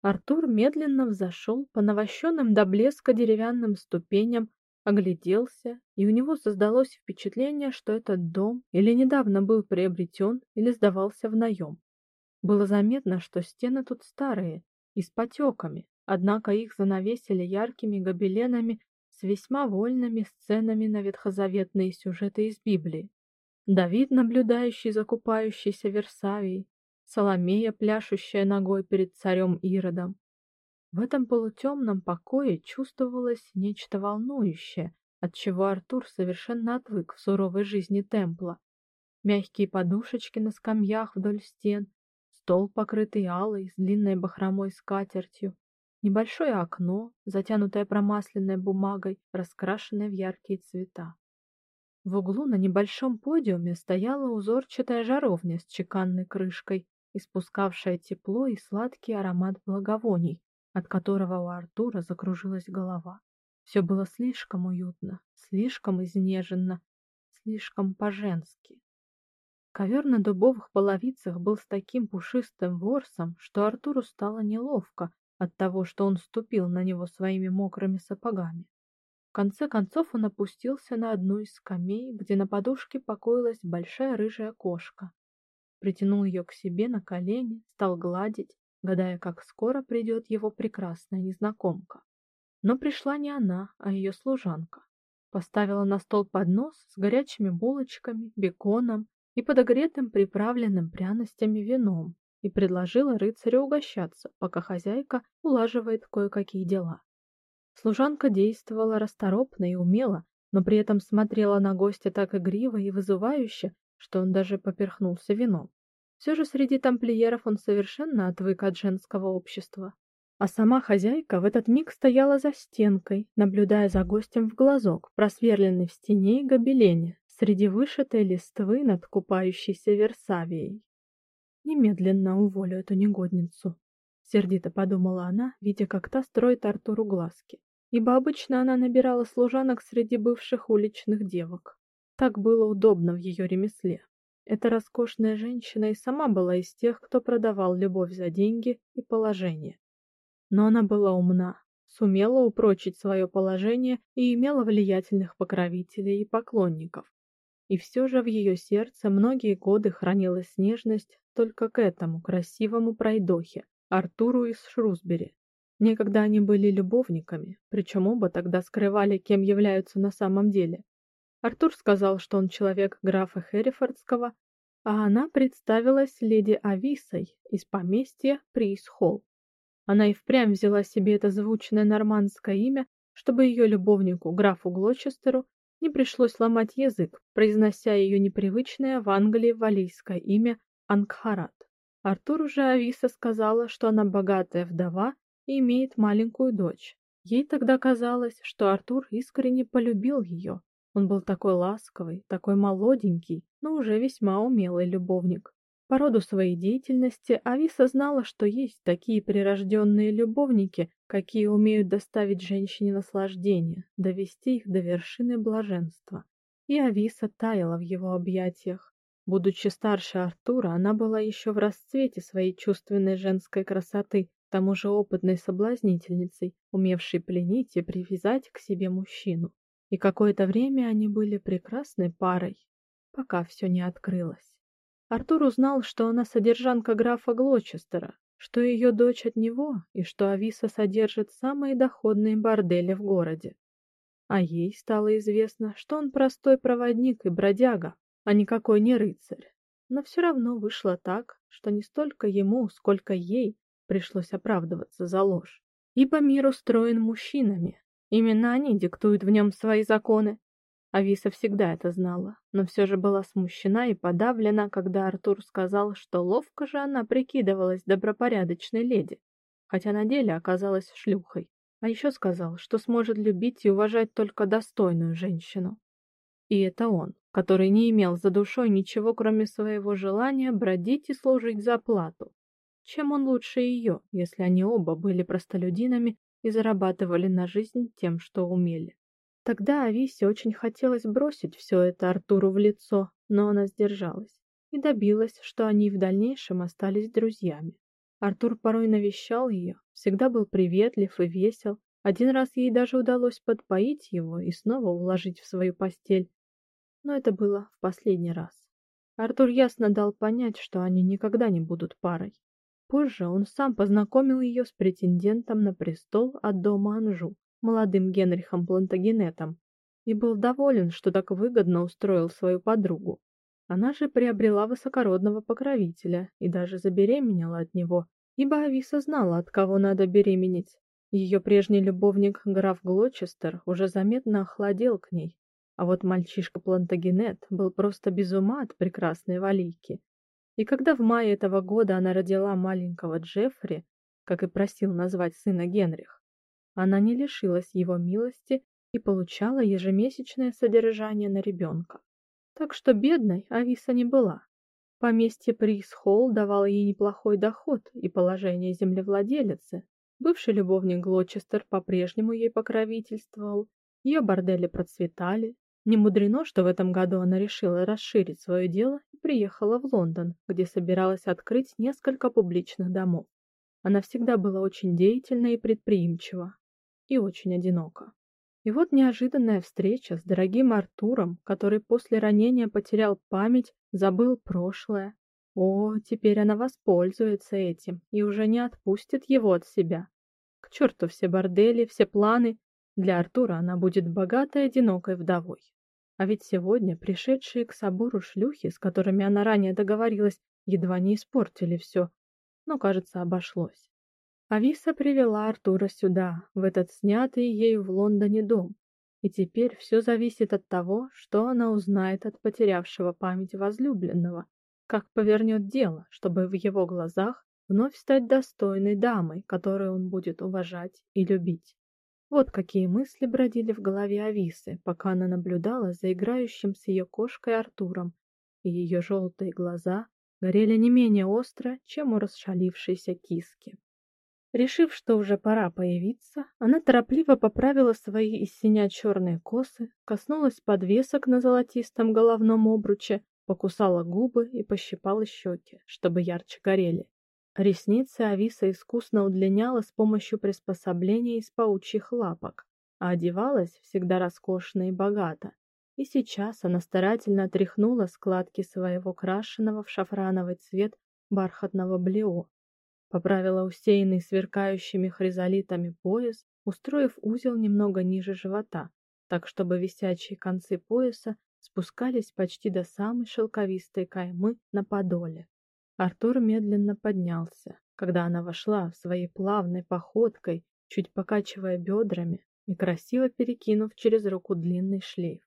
Speaker 1: Артур медленно взошел по навощенным до блеска деревянным ступеням огляделся, и у него создалось впечатление, что этот дом или недавно был приобретен, или сдавался в наем. Было заметно, что стены тут старые и с потеками, однако их занавесили яркими гобеленами с весьма вольными сценами на ветхозаветные сюжеты из Библии. Давид, наблюдающий за купающейся Версавией, Соломея, пляшущая ногой перед царем Иродом, в этом полутемном покое чувствовалось нечто волнующее, от чего Артур совершенно отвык в суровой жизни темпла. Мягкие подушечки на скамьях вдоль стен, стол, покрытый алой с длинной бахромой скатертью, небольшое окно, затянутое промасленной бумагой, раскрашенное в яркие цвета. В углу на небольшом подиуме стояла узорчатая жаровня с чеканной крышкой, испускавшая тепло и сладкий аромат благовоний, от которого у Артура закружилась голова. Все было слишком уютно, слишком изнеженно, слишком по-женски. Ковер на дубовых половицах был с таким пушистым ворсом, что Артуру стало неловко от того, что он ступил на него своими мокрыми сапогами. В конце концов он опустился на одну из скамей, где на подушке покоилась большая рыжая кошка. Притянул ее к себе на колени, стал гладить, гадая, как скоро придет его прекрасная незнакомка. Но пришла не она, а ее служанка. Поставила на стол поднос с горячими булочками, беконом и подогретым приправленным пряностями вином и предложила рыцарю угощаться, пока хозяйка улаживает кое-какие дела. Служанка действовала расторопно и умело, но при этом смотрела на гостя так игриво и вызывающе, что он даже поперхнулся вином. Все же среди тамплиеров он совершенно отвык от женского общества. А сама хозяйка в этот миг стояла за стенкой, наблюдая за гостем в глазок, просверленный в стене и гобелене, среди вышитой листвы над купающейся Версавией. Немедленно уволю эту негодницу, сердито подумала она, видя, как та строит Артуру глазки, ибо обычно она набирала служанок среди бывших уличных девок. Так было удобно в ее ремесле. Эта роскошная женщина и сама была из тех, кто продавал любовь за деньги и положение. Но она была умна, сумела упрочить свое положение и имела влиятельных покровителей и поклонников. И все же в ее сердце многие годы хранилась нежность только к этому красивому пройдохе, Артуру из Шрусбери. Некогда они были любовниками, причем оба тогда скрывали, кем являются на самом деле. Артур сказал, что он человек графа Херрифордского, а она представилась леди Ависой из поместья Присхолл. Она и впрямь взяла себе это звучное нормандское имя, чтобы ее любовнику, графу Глочестеру, не пришлось ломать язык, произнося ее непривычное в Англии валийское имя Ангхарат. Артур уже Ависа сказала, что она богатая вдова и имеет маленькую дочь. Ей тогда казалось, что Артур искренне полюбил ее, он был такой ласковый, такой молоденький, но уже весьма умелый любовник. По роду своей деятельности Ависа знала, что есть такие прирожденные любовники, какие умеют доставить женщине наслаждение, довести их до вершины блаженства. И Ависа таяла в его объятиях. Будучи старше Артура, она была еще в расцвете своей чувственной женской красоты, к тому же опытной соблазнительницей, умевшей пленить и привязать к себе мужчину. И какое-то время они были прекрасной парой, пока все не открылось. Артур узнал, что она содержанка графа Глочестера, что ее дочь от него и что Ависа содержит самые доходные бордели в городе. А ей стало известно, что он простой проводник и бродяга, а никакой не рыцарь. Но все равно вышло так, что не столько ему, сколько ей пришлось оправдываться за ложь. Ибо мир устроен мужчинами. Именно они диктуют в нем свои законы. Ависа всегда это знала, но все же была смущена и подавлена, когда Артур сказал, что ловко же она прикидывалась добропорядочной леди, хотя на деле оказалась шлюхой. А еще сказал, что сможет любить и уважать только достойную женщину. И это он, который не имел за душой ничего, кроме своего желания бродить и служить за плату. Чем он лучше ее, если они оба были простолюдинами и зарабатывали на жизнь тем, что умели? Тогда Ависе очень хотелось бросить все это Артуру в лицо, но она сдержалась и добилась, что они в дальнейшем остались друзьями. Артур порой навещал ее, всегда был приветлив и весел, один раз ей даже удалось подпоить его и снова уложить в свою постель. Но это было в последний раз. Артур ясно дал понять, что они никогда не будут парой. Позже он сам познакомил ее с претендентом на престол от дома Анжу, молодым Генрихом Плантагенетом, и был доволен, что так выгодно устроил свою подругу. Она же приобрела высокородного покровителя и даже забеременела от него, ибо Ависа знала, от кого надо беременеть. Ее прежний любовник граф Глочестер уже заметно охладел к ней, а вот мальчишка Плантагенет был просто без ума от прекрасной Валийки. И когда в мае этого года она родила маленького Джеффри, как и просил назвать сына Генрих, она не лишилась его милости и получала ежемесячное содержание на ребенка. Так что бедной Ависа не была. Поместье Прис-Холл давало ей неплохой доход и положение землевладелицы, Бывший любовник Глочестер по-прежнему ей покровительствовал, ее бордели процветали. Не мудрено, что в этом году она решила расширить свое дело и приехала в Лондон, где собиралась открыть несколько публичных домов. Она всегда была очень деятельна и предприимчива, и очень одинока. И вот неожиданная встреча с дорогим Артуром, который после ранения потерял память, забыл прошлое. О, теперь она воспользуется этим и уже не отпустит его от себя. К черту все бордели, все планы. Для Артура она будет богатой одинокой вдовой. А ведь сегодня пришедшие к собору шлюхи, с которыми она ранее договорилась, едва не испортили все. Но, кажется, обошлось. Ависа привела Артура сюда, в этот снятый ею в Лондоне дом. И теперь все зависит от того, что она узнает от потерявшего память возлюбленного, как повернет дело, чтобы в его глазах вновь стать достойной дамой, которую он будет уважать и любить. Вот какие мысли бродили в голове Ависы, пока она наблюдала за играющим с ее кошкой Артуром, и ее желтые глаза горели не менее остро, чем у расшалившейся киски. Решив, что уже пора появиться, она торопливо поправила свои из синя косы, коснулась подвесок на золотистом головном обруче, покусала губы и пощипала щеки, чтобы ярче горели. Ресницы Ависа искусно удлиняла с помощью приспособления из паучьих лапок, а одевалась всегда роскошно и богато. И сейчас она старательно отряхнула складки своего крашеного в шафрановый цвет бархатного блео, поправила усеянный сверкающими хризолитами пояс, устроив узел немного ниже живота, так чтобы висячие концы пояса спускались почти до самой шелковистой каймы на подоле. Артур медленно поднялся, когда она вошла в своей плавной походкой, чуть покачивая бедрами и красиво перекинув через руку длинный шлейф.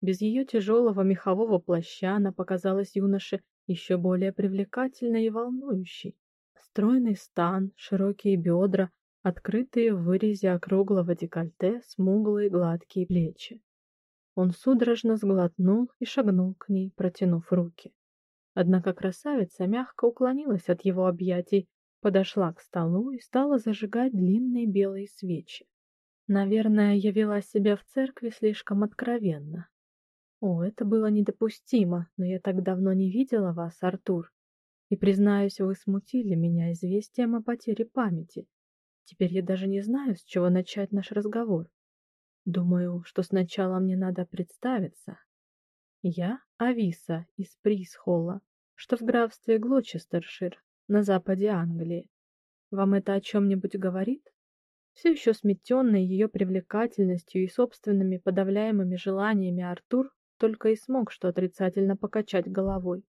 Speaker 1: Без ее тяжелого мехового плаща она показалась юноше еще более привлекательной и волнующей. Стройный стан, широкие бедра, открытые в вырезе округлого декольте, смуглые гладкие плечи. Он судорожно сглотнул и шагнул к ней, протянув руки. Однако красавица мягко уклонилась от его объятий, подошла к столу и стала зажигать длинные белые свечи. Наверное, я вела себя в церкви слишком откровенно. О, это было недопустимо, но я так давно не видела вас, Артур. И признаюсь, вы смутили меня известием о потере памяти. Теперь я даже не знаю, с чего начать наш разговор. Думаю, что сначала мне надо представиться. Я Ависа из Присхолла, что в графстве Глочестершир, на западе Англии. Вам это о чем нибудь говорит? Все еще сметенный ее привлекательностью и собственными подавляемыми желаниями Артур только и смог что отрицательно покачать головой.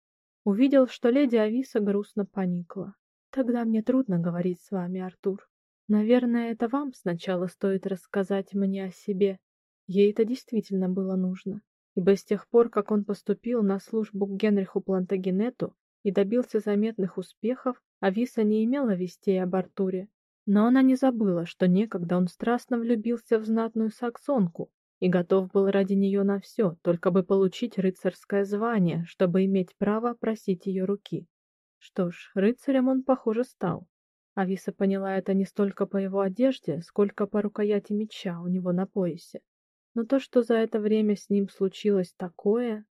Speaker 1: Увидел, что леди Ависа грустно поникла. Тогда мне трудно говорить с вами, Артур. Наверное, это вам сначала стоит рассказать мне о себе. Ей это действительно было нужно, ибо с тех пор, как он поступил на службу к Генриху Плантагенету и добился заметных успехов, Ависа не имела вестей об Артуре. Но она не забыла, что некогда он страстно влюбился в знатную саксонку, и готов был ради нее на все, только бы получить рыцарское звание, чтобы иметь право просить ее руки. Что ж, рыцарем он, похоже, стал. Ависа поняла это не столько по его одежде, сколько по рукояти меча у него на поясе. Но то, что за это время с ним случилось такое...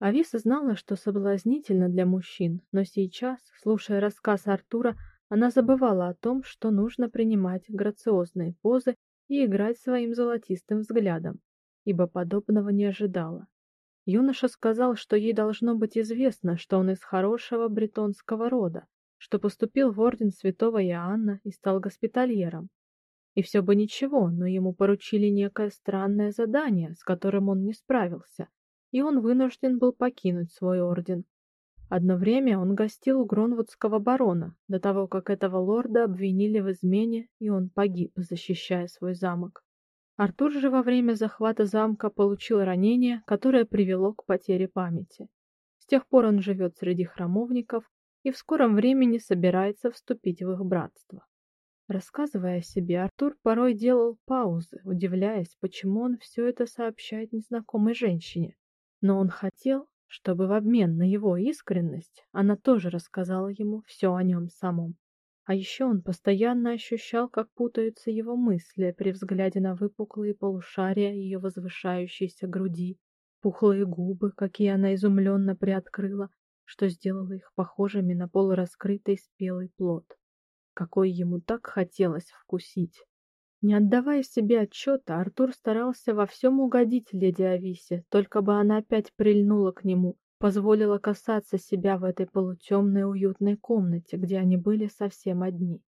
Speaker 1: Ависа знала, что соблазнительно для мужчин, но сейчас, слушая рассказ Артура, она забывала о том, что нужно принимать грациозные позы и играть своим золотистым взглядом ибо подобного не ожидала. Юноша сказал, что ей должно быть известно, что он из хорошего бретонского рода, что поступил в орден Святого Иоанна и стал госпитальером. И все бы ничего, но ему поручили некое странное задание, с которым он не справился, и он вынужден был покинуть свой орден. Одно время он гостил у Гронвудского барона, до того как этого лорда обвинили в измене, и он погиб, защищая свой замок. Артур же во время захвата замка получил ранение, которое привело к потере памяти. С тех пор он живет среди храмовников и в скором времени собирается вступить в их братство. Рассказывая о себе, Артур порой делал паузы, удивляясь, почему он все это сообщает незнакомой женщине. Но он хотел, чтобы в обмен на его искренность она тоже рассказала ему все о нем самом. А еще он постоянно ощущал, как путаются его мысли при взгляде на выпуклые полушария ее возвышающейся груди, пухлые губы, какие она изумленно приоткрыла, что сделало их похожими на полураскрытый спелый плод. Какой ему так хотелось вкусить. Не отдавая себе отчета, Артур старался во всем угодить леди Ависе, только бы она опять прильнула к нему, позволила касаться себя в этой полутемной уютной комнате, где они были совсем одни.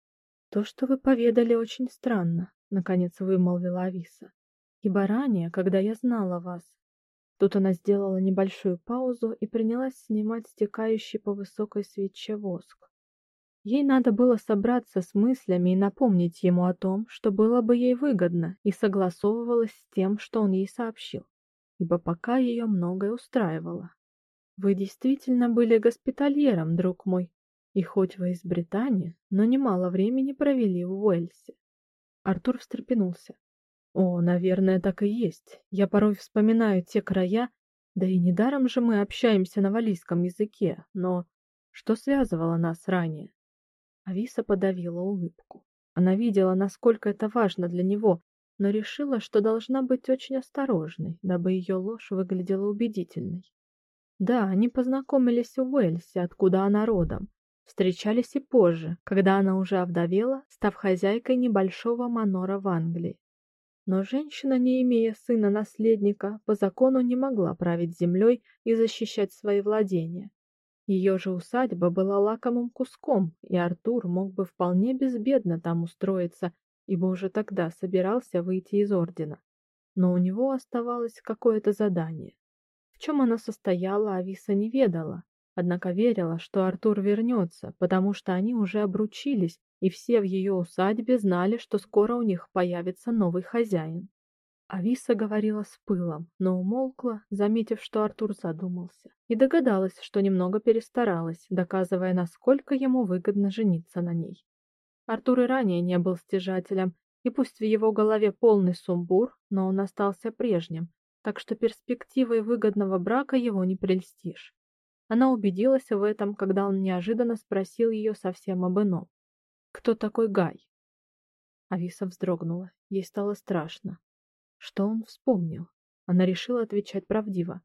Speaker 1: То, что вы поведали, очень странно, наконец вымолвила Ависа. Ибо ранее, когда я знала вас, тут она сделала небольшую паузу и принялась снимать стекающий по высокой свече воск. Ей надо было собраться с мыслями и напомнить ему о том, что было бы ей выгодно, и согласовывалось с тем, что он ей сообщил, ибо пока ее многое устраивало. Вы действительно были госпитальером, друг мой. И хоть вы из Британии, но немало времени провели в Уэльсе. Артур встрепенулся. О, наверное, так и есть. Я порой вспоминаю те края, да и недаром же мы общаемся на валийском языке, но что связывало нас ранее? Ависа подавила улыбку. Она видела, насколько это важно для него, но решила, что должна быть очень осторожной, дабы ее ложь выглядела убедительной. Да, они познакомились в Уэльсе, откуда она родом. Встречались и позже, когда она уже овдовела, став хозяйкой небольшого манора в Англии. Но женщина, не имея сына-наследника, по закону не могла править землей и защищать свои владения. Ее же усадьба была лакомым куском, и Артур мог бы вполне безбедно там устроиться, ибо уже тогда собирался выйти из ордена. Но у него оставалось какое-то задание. В чем оно состояло, Ависа не ведала, однако верила, что Артур вернется, потому что они уже обручились, и все в ее усадьбе знали, что скоро у них появится новый хозяин. Ависа говорила с пылом, но умолкла, заметив, что Артур задумался, и догадалась, что немного перестаралась, доказывая, насколько ему выгодно жениться на ней. Артур и ранее не был стяжателем, и пусть в его голове полный сумбур, но он остался прежним, так что перспективой выгодного брака его не прельстишь. Она убедилась в этом, когда он неожиданно спросил ее совсем об ином. «Кто такой Гай?» Ависа вздрогнула. Ей стало страшно. Что он вспомнил? Она решила отвечать правдиво.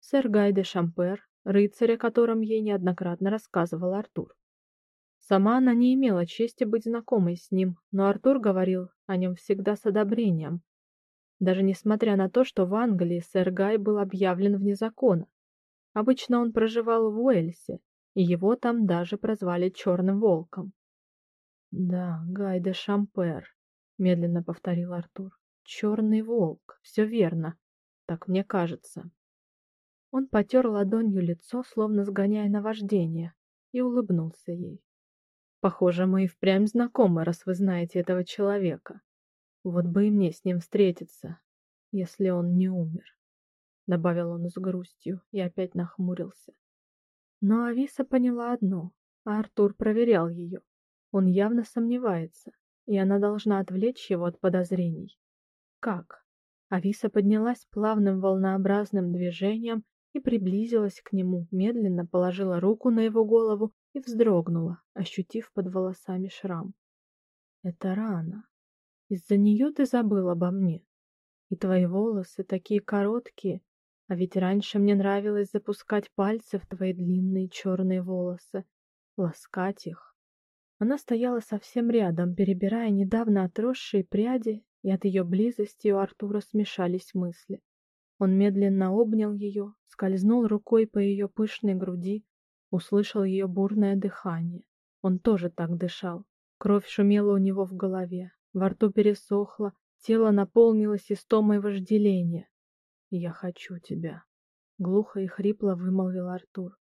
Speaker 1: Сэр Гай де Шампер, рыцарь, о котором ей неоднократно рассказывал Артур. Сама она не имела чести быть знакомой с ним, но Артур говорил о нем всегда с одобрением. Даже несмотря на то, что в Англии сэр Гай был объявлен вне закона. Обычно он проживал в Уэльсе, и его там даже прозвали Черным волком. Да, Гай де Шампер, медленно повторил Артур. Черный волк, все верно. Так мне кажется. Он потер ладонью лицо, словно сгоняя наваждение, и улыбнулся ей. Похоже, мы и впрямь знакомы, раз вы знаете этого человека. Вот бы и мне с ним встретиться, если он не умер, добавил он с грустью и опять нахмурился. Но Ависа поняла одно, Артур проверял ее. Он явно сомневается, и она должна отвлечь его от подозрений. Как? Ависа поднялась плавным волнообразным движением и приблизилась к нему, медленно положила руку на его голову и вздрогнула, ощутив под волосами шрам. Это рана. Из-за нее ты забыл обо мне. И твои волосы такие короткие, а ведь раньше мне нравилось запускать пальцы в твои длинные черные волосы, ласкать их. Она стояла совсем рядом, перебирая недавно отросшие пряди, и от ее близости у Артура смешались мысли. Он медленно обнял ее, скользнул рукой по ее пышной груди, услышал ее бурное дыхание. Он тоже так дышал. Кровь шумела у него в голове, во рту пересохло, тело наполнилось истомой вожделения. «Я хочу тебя», — глухо и хрипло вымолвил Артур.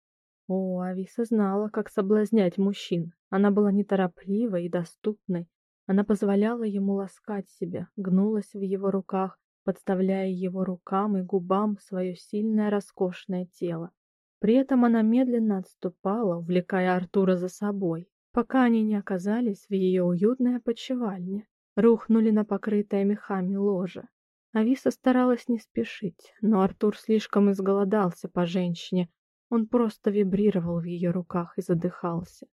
Speaker 1: О, Ависа знала, как соблазнять мужчин. Она была неторопливой и доступной. Она позволяла ему ласкать себя, гнулась в его руках, подставляя его рукам и губам свое сильное роскошное тело. При этом она медленно отступала, увлекая Артура за собой, пока они не оказались в ее уютной опочивальне, рухнули на покрытое мехами ложе. Ависа старалась не спешить, но Артур слишком изголодался по женщине, он просто вибрировал в ее руках и задыхался.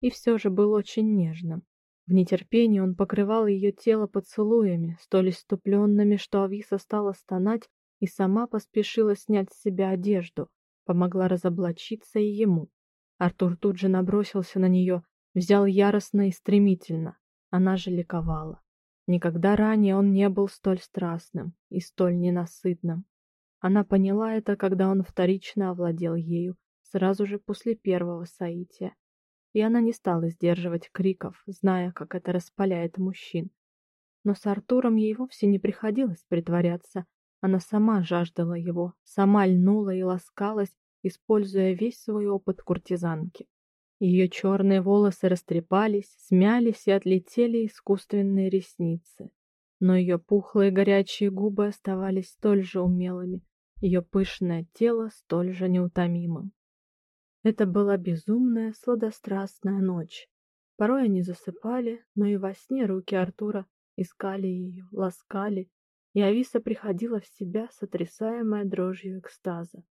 Speaker 1: И все же был очень нежным. В нетерпении он покрывал ее тело поцелуями, столь иступленными, что Ависа стала стонать и сама поспешила снять с себя одежду, помогла разоблачиться и ему. Артур тут же набросился на нее, взял яростно и стремительно. Она же ликовала. Никогда ранее он не был столь страстным и столь ненасытным. Она поняла это, когда он вторично овладел ею, сразу же после первого соития. И она не стала сдерживать криков, зная, как это распаляет мужчин. Но с Артуром ей вовсе не приходилось притворяться. Она сама жаждала его, сама льнула и ласкалась, используя весь свой опыт куртизанки. Ее черные волосы растрепались, смялись и отлетели искусственные ресницы. Но ее пухлые горячие губы оставались столь же умелыми, ее пышное тело столь же неутомимым. Это была безумная, сладострастная ночь. Порой они засыпали, но и во сне руки Артура искали ее, ласкали, и Ависа приходила в себя, сотрясаемая дрожью экстаза.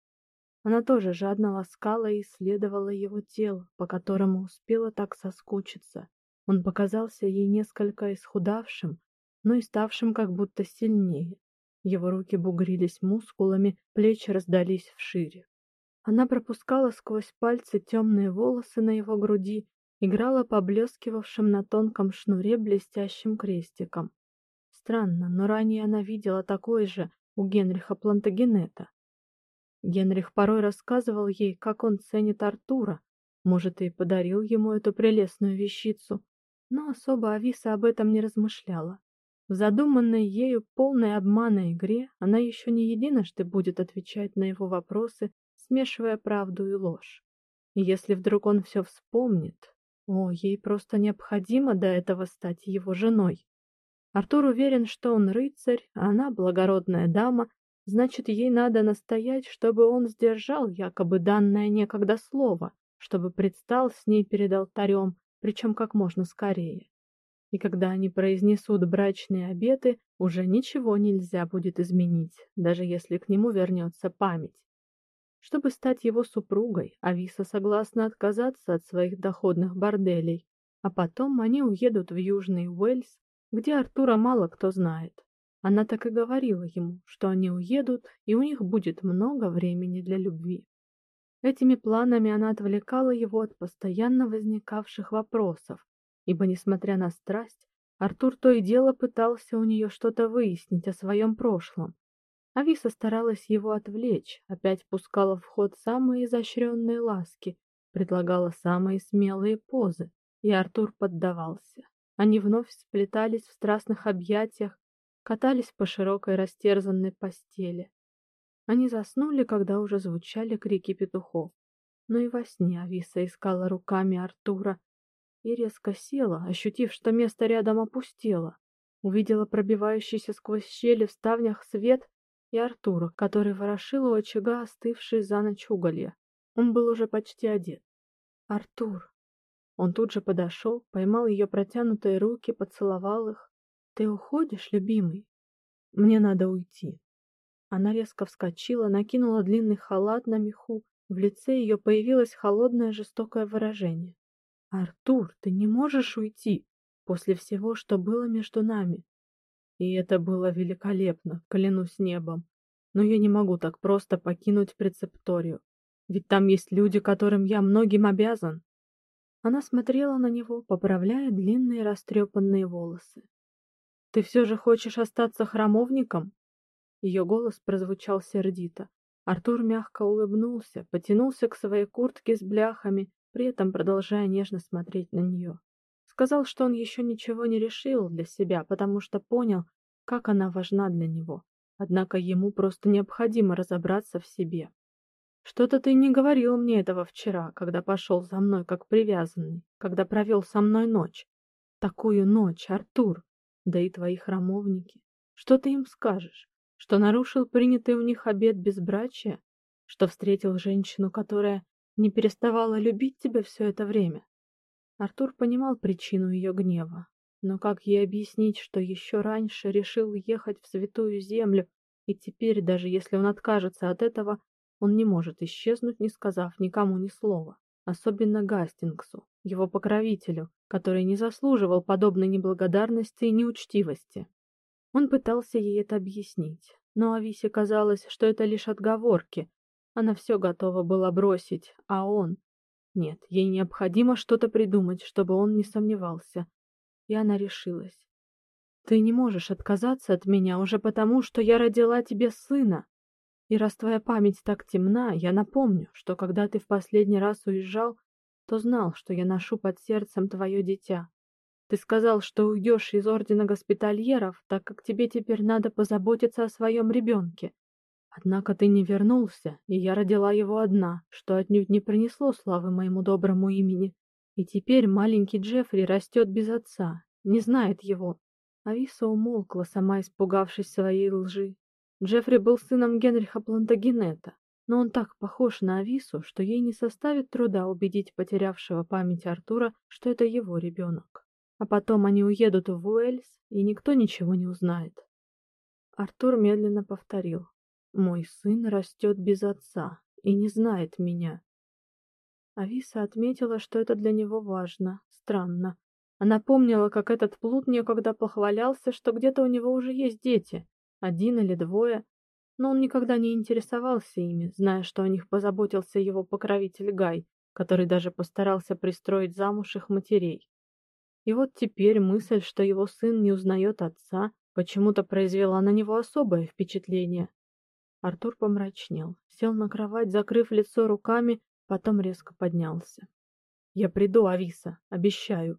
Speaker 1: Она тоже жадно ласкала и исследовала его тело, по которому успела так соскучиться. Он показался ей несколько исхудавшим, но и ставшим как будто сильнее. Его руки бугрились мускулами, плечи раздались вшире. Она пропускала сквозь пальцы темные волосы на его груди, играла поблескивавшим на тонком шнуре блестящим крестиком. Странно, но ранее она видела такой же у Генриха Плантагенета. Генрих порой рассказывал ей, как он ценит Артура, может, и подарил ему эту прелестную вещицу, но особо Ависа об этом не размышляла. В задуманной ею полной обмана игре она еще не единожды будет отвечать на его вопросы, смешивая правду и ложь. И если вдруг он все вспомнит, о, ей просто необходимо до этого стать его женой. Артур уверен, что он рыцарь, а она благородная дама, значит, ей надо настоять, чтобы он сдержал якобы данное некогда слово, чтобы предстал с ней перед алтарем, причем как можно скорее и когда они произнесут брачные обеты, уже ничего нельзя будет изменить, даже если к нему вернется память. Чтобы стать его супругой, Ависа согласна отказаться от своих доходных борделей, а потом они уедут в Южный Уэльс, где Артура мало кто знает. Она так и говорила ему, что они уедут, и у них будет много времени для любви. Этими планами она отвлекала его от постоянно возникавших вопросов, ибо, несмотря на страсть, Артур то и дело пытался у нее что-то выяснить о своем прошлом. Ависа старалась его отвлечь, опять пускала в ход самые изощренные ласки, предлагала самые смелые позы, и Артур поддавался. Они вновь сплетались в страстных объятиях, катались по широкой растерзанной постели. Они заснули, когда уже звучали крики петухов. Но и во сне Ависа искала руками Артура и резко села, ощутив, что место рядом опустело. Увидела пробивающийся сквозь щели в ставнях свет и Артура, который ворошил у очага остывшие за ночь уголья. Он был уже почти одет. «Артур!» Он тут же подошел, поймал ее протянутые руки, поцеловал их. Ты уходишь, любимый? Мне надо уйти. Она резко вскочила, накинула длинный халат на меху. В лице ее появилось холодное жестокое выражение. Артур, ты не можешь уйти после всего, что было между нами. И это было великолепно, клянусь небом. Но я не могу так просто покинуть прецепторию. Ведь там есть люди, которым я многим обязан. Она смотрела на него, поправляя длинные растрепанные волосы. Ты все же хочешь остаться храмовником? Ее голос прозвучал сердито. Артур мягко улыбнулся, потянулся к своей куртке с бляхами, при этом продолжая нежно смотреть на нее. Сказал, что он еще ничего не решил для себя, потому что понял, как она важна для него. Однако ему просто необходимо разобраться в себе. Что-то ты не говорил мне этого вчера, когда пошел за мной как привязанный, когда провел со мной ночь. Такую ночь, Артур. Да и твои храмовники. Что ты им скажешь? Что нарушил принятый у них обет безбрачия? Что встретил женщину, которая не переставала любить тебя все это время? Артур понимал причину ее гнева, но как ей объяснить, что еще раньше решил ехать в святую землю, и теперь, даже если он откажется от этого, он не может исчезнуть, не сказав никому ни слова, особенно Гастингсу, его покровителю, который не заслуживал подобной неблагодарности и неучтивости. Он пытался ей это объяснить, но Ависе казалось, что это лишь отговорки. Она все готова была бросить, а он... Нет, ей необходимо что-то придумать, чтобы он не сомневался. И она решилась. Ты не можешь отказаться от меня уже потому, что я родила тебе сына. И раз твоя память так темна, я напомню, что когда ты в последний раз уезжал, то знал, что я ношу под сердцем твое дитя. Ты сказал, что уйдешь из ордена госпитальеров, так как тебе теперь надо позаботиться о своем ребенке. Однако ты не вернулся, и я родила его одна, что отнюдь не принесло славы моему доброму имени. И теперь маленький Джеффри растет без отца, не знает его. Ависа умолкла, сама испугавшись своей лжи. Джеффри был сыном Генриха Плантагенета, но он так похож на Авису, что ей не составит труда убедить потерявшего память Артура, что это его ребенок. А потом они уедут в Уэльс, и никто ничего не узнает. Артур медленно повторил: "Мой сын растет без отца и не знает меня". Ависа отметила, что это для него важно. Странно. Она помнила, как этот плут некогда похвалялся, что где-то у него уже есть дети, один или двое, но он никогда не интересовался ими, зная, что о них позаботился его покровитель Гай, который даже постарался пристроить замуж их матерей. И вот теперь мысль, что его сын не узнает отца, почему-то произвела на него особое впечатление. Артур помрачнел, сел на кровать, закрыв лицо руками, потом резко поднялся. Я приду, Ависа, обещаю.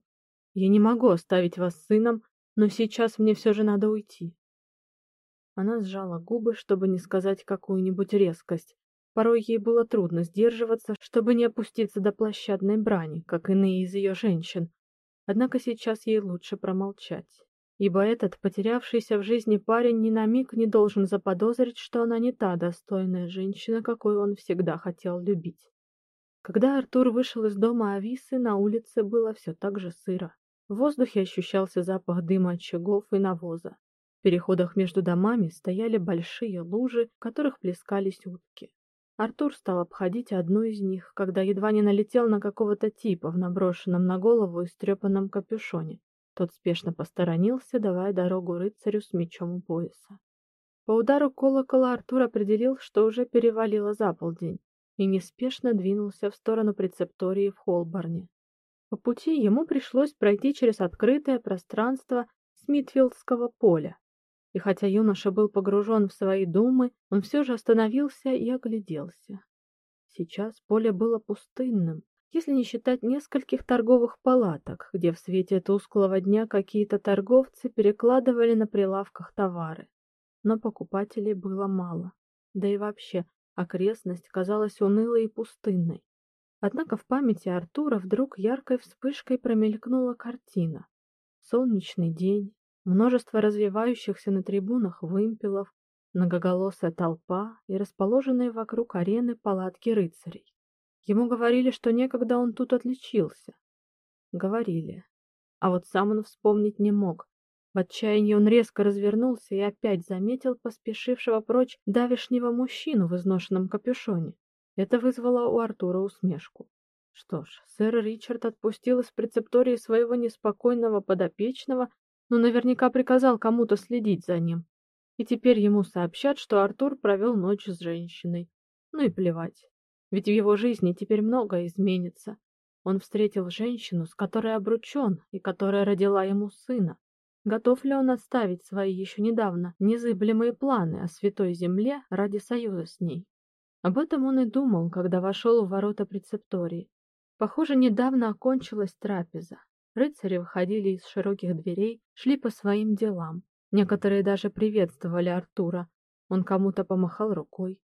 Speaker 1: Я не могу оставить вас с сыном, но сейчас мне все же надо уйти. Она сжала губы, чтобы не сказать какую-нибудь резкость. Порой ей было трудно сдерживаться, чтобы не опуститься до площадной брани, как иные из ее женщин. Однако сейчас ей лучше промолчать, ибо этот потерявшийся в жизни парень ни на миг не должен заподозрить, что она не та достойная женщина, какой он всегда хотел любить. Когда Артур вышел из дома Ависы, на улице было все так же сыро. В воздухе ощущался запах дыма очагов и навоза переходах между домами стояли большие лужи, в которых плескались утки. Артур стал обходить одну из них, когда едва не налетел на какого-то типа в наброшенном на голову и стрепанном капюшоне. Тот спешно посторонился, давая дорогу рыцарю с мечом у пояса. По удару колокола Артур определил, что уже перевалило за полдень, и неспешно двинулся в сторону прецептории в Холборне. По пути ему пришлось пройти через открытое пространство Смитфилдского поля. И хотя юноша был погружен в свои думы, он все же остановился и огляделся. Сейчас поле было пустынным, если не считать нескольких торговых палаток, где в свете тусклого дня какие-то торговцы перекладывали на прилавках товары. Но покупателей было мало. Да и вообще, окрестность казалась унылой и пустынной. Однако в памяти Артура вдруг яркой вспышкой промелькнула картина. Солнечный день, множество развивающихся на трибунах вымпелов, многоголосая толпа и расположенные вокруг арены палатки рыцарей. Ему говорили, что некогда он тут отличился. Говорили. А вот сам он вспомнить не мог. В отчаянии он резко развернулся и опять заметил поспешившего прочь давешнего мужчину в изношенном капюшоне. Это вызвало у Артура усмешку. Что ж, сэр Ричард отпустил из прецептории своего неспокойного подопечного, но наверняка приказал кому-то следить за ним. И теперь ему сообщат, что Артур провел ночь с женщиной. Ну и плевать. Ведь в его жизни теперь многое изменится. Он встретил женщину, с которой обручен и которая родила ему сына. Готов ли он оставить свои еще недавно незыблемые планы о святой земле ради союза с ней? Об этом он и думал, когда вошел в ворота прецептории. Похоже, недавно окончилась трапеза. Рыцари выходили из широких дверей, шли по своим делам. Некоторые даже приветствовали Артура. Он кому-то помахал рукой.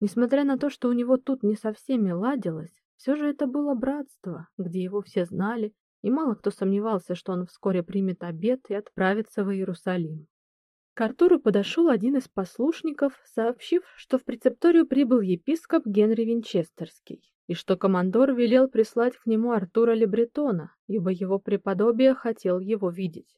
Speaker 1: Несмотря на то, что у него тут не со всеми ладилось, все же это было братство, где его все знали, и мало кто сомневался, что он вскоре примет обет и отправится в Иерусалим. К Артуру подошел один из послушников, сообщив, что в прецепторию прибыл епископ Генри Винчестерский, и что командор велел прислать к нему Артура Лебретона, ибо его преподобие хотел его видеть.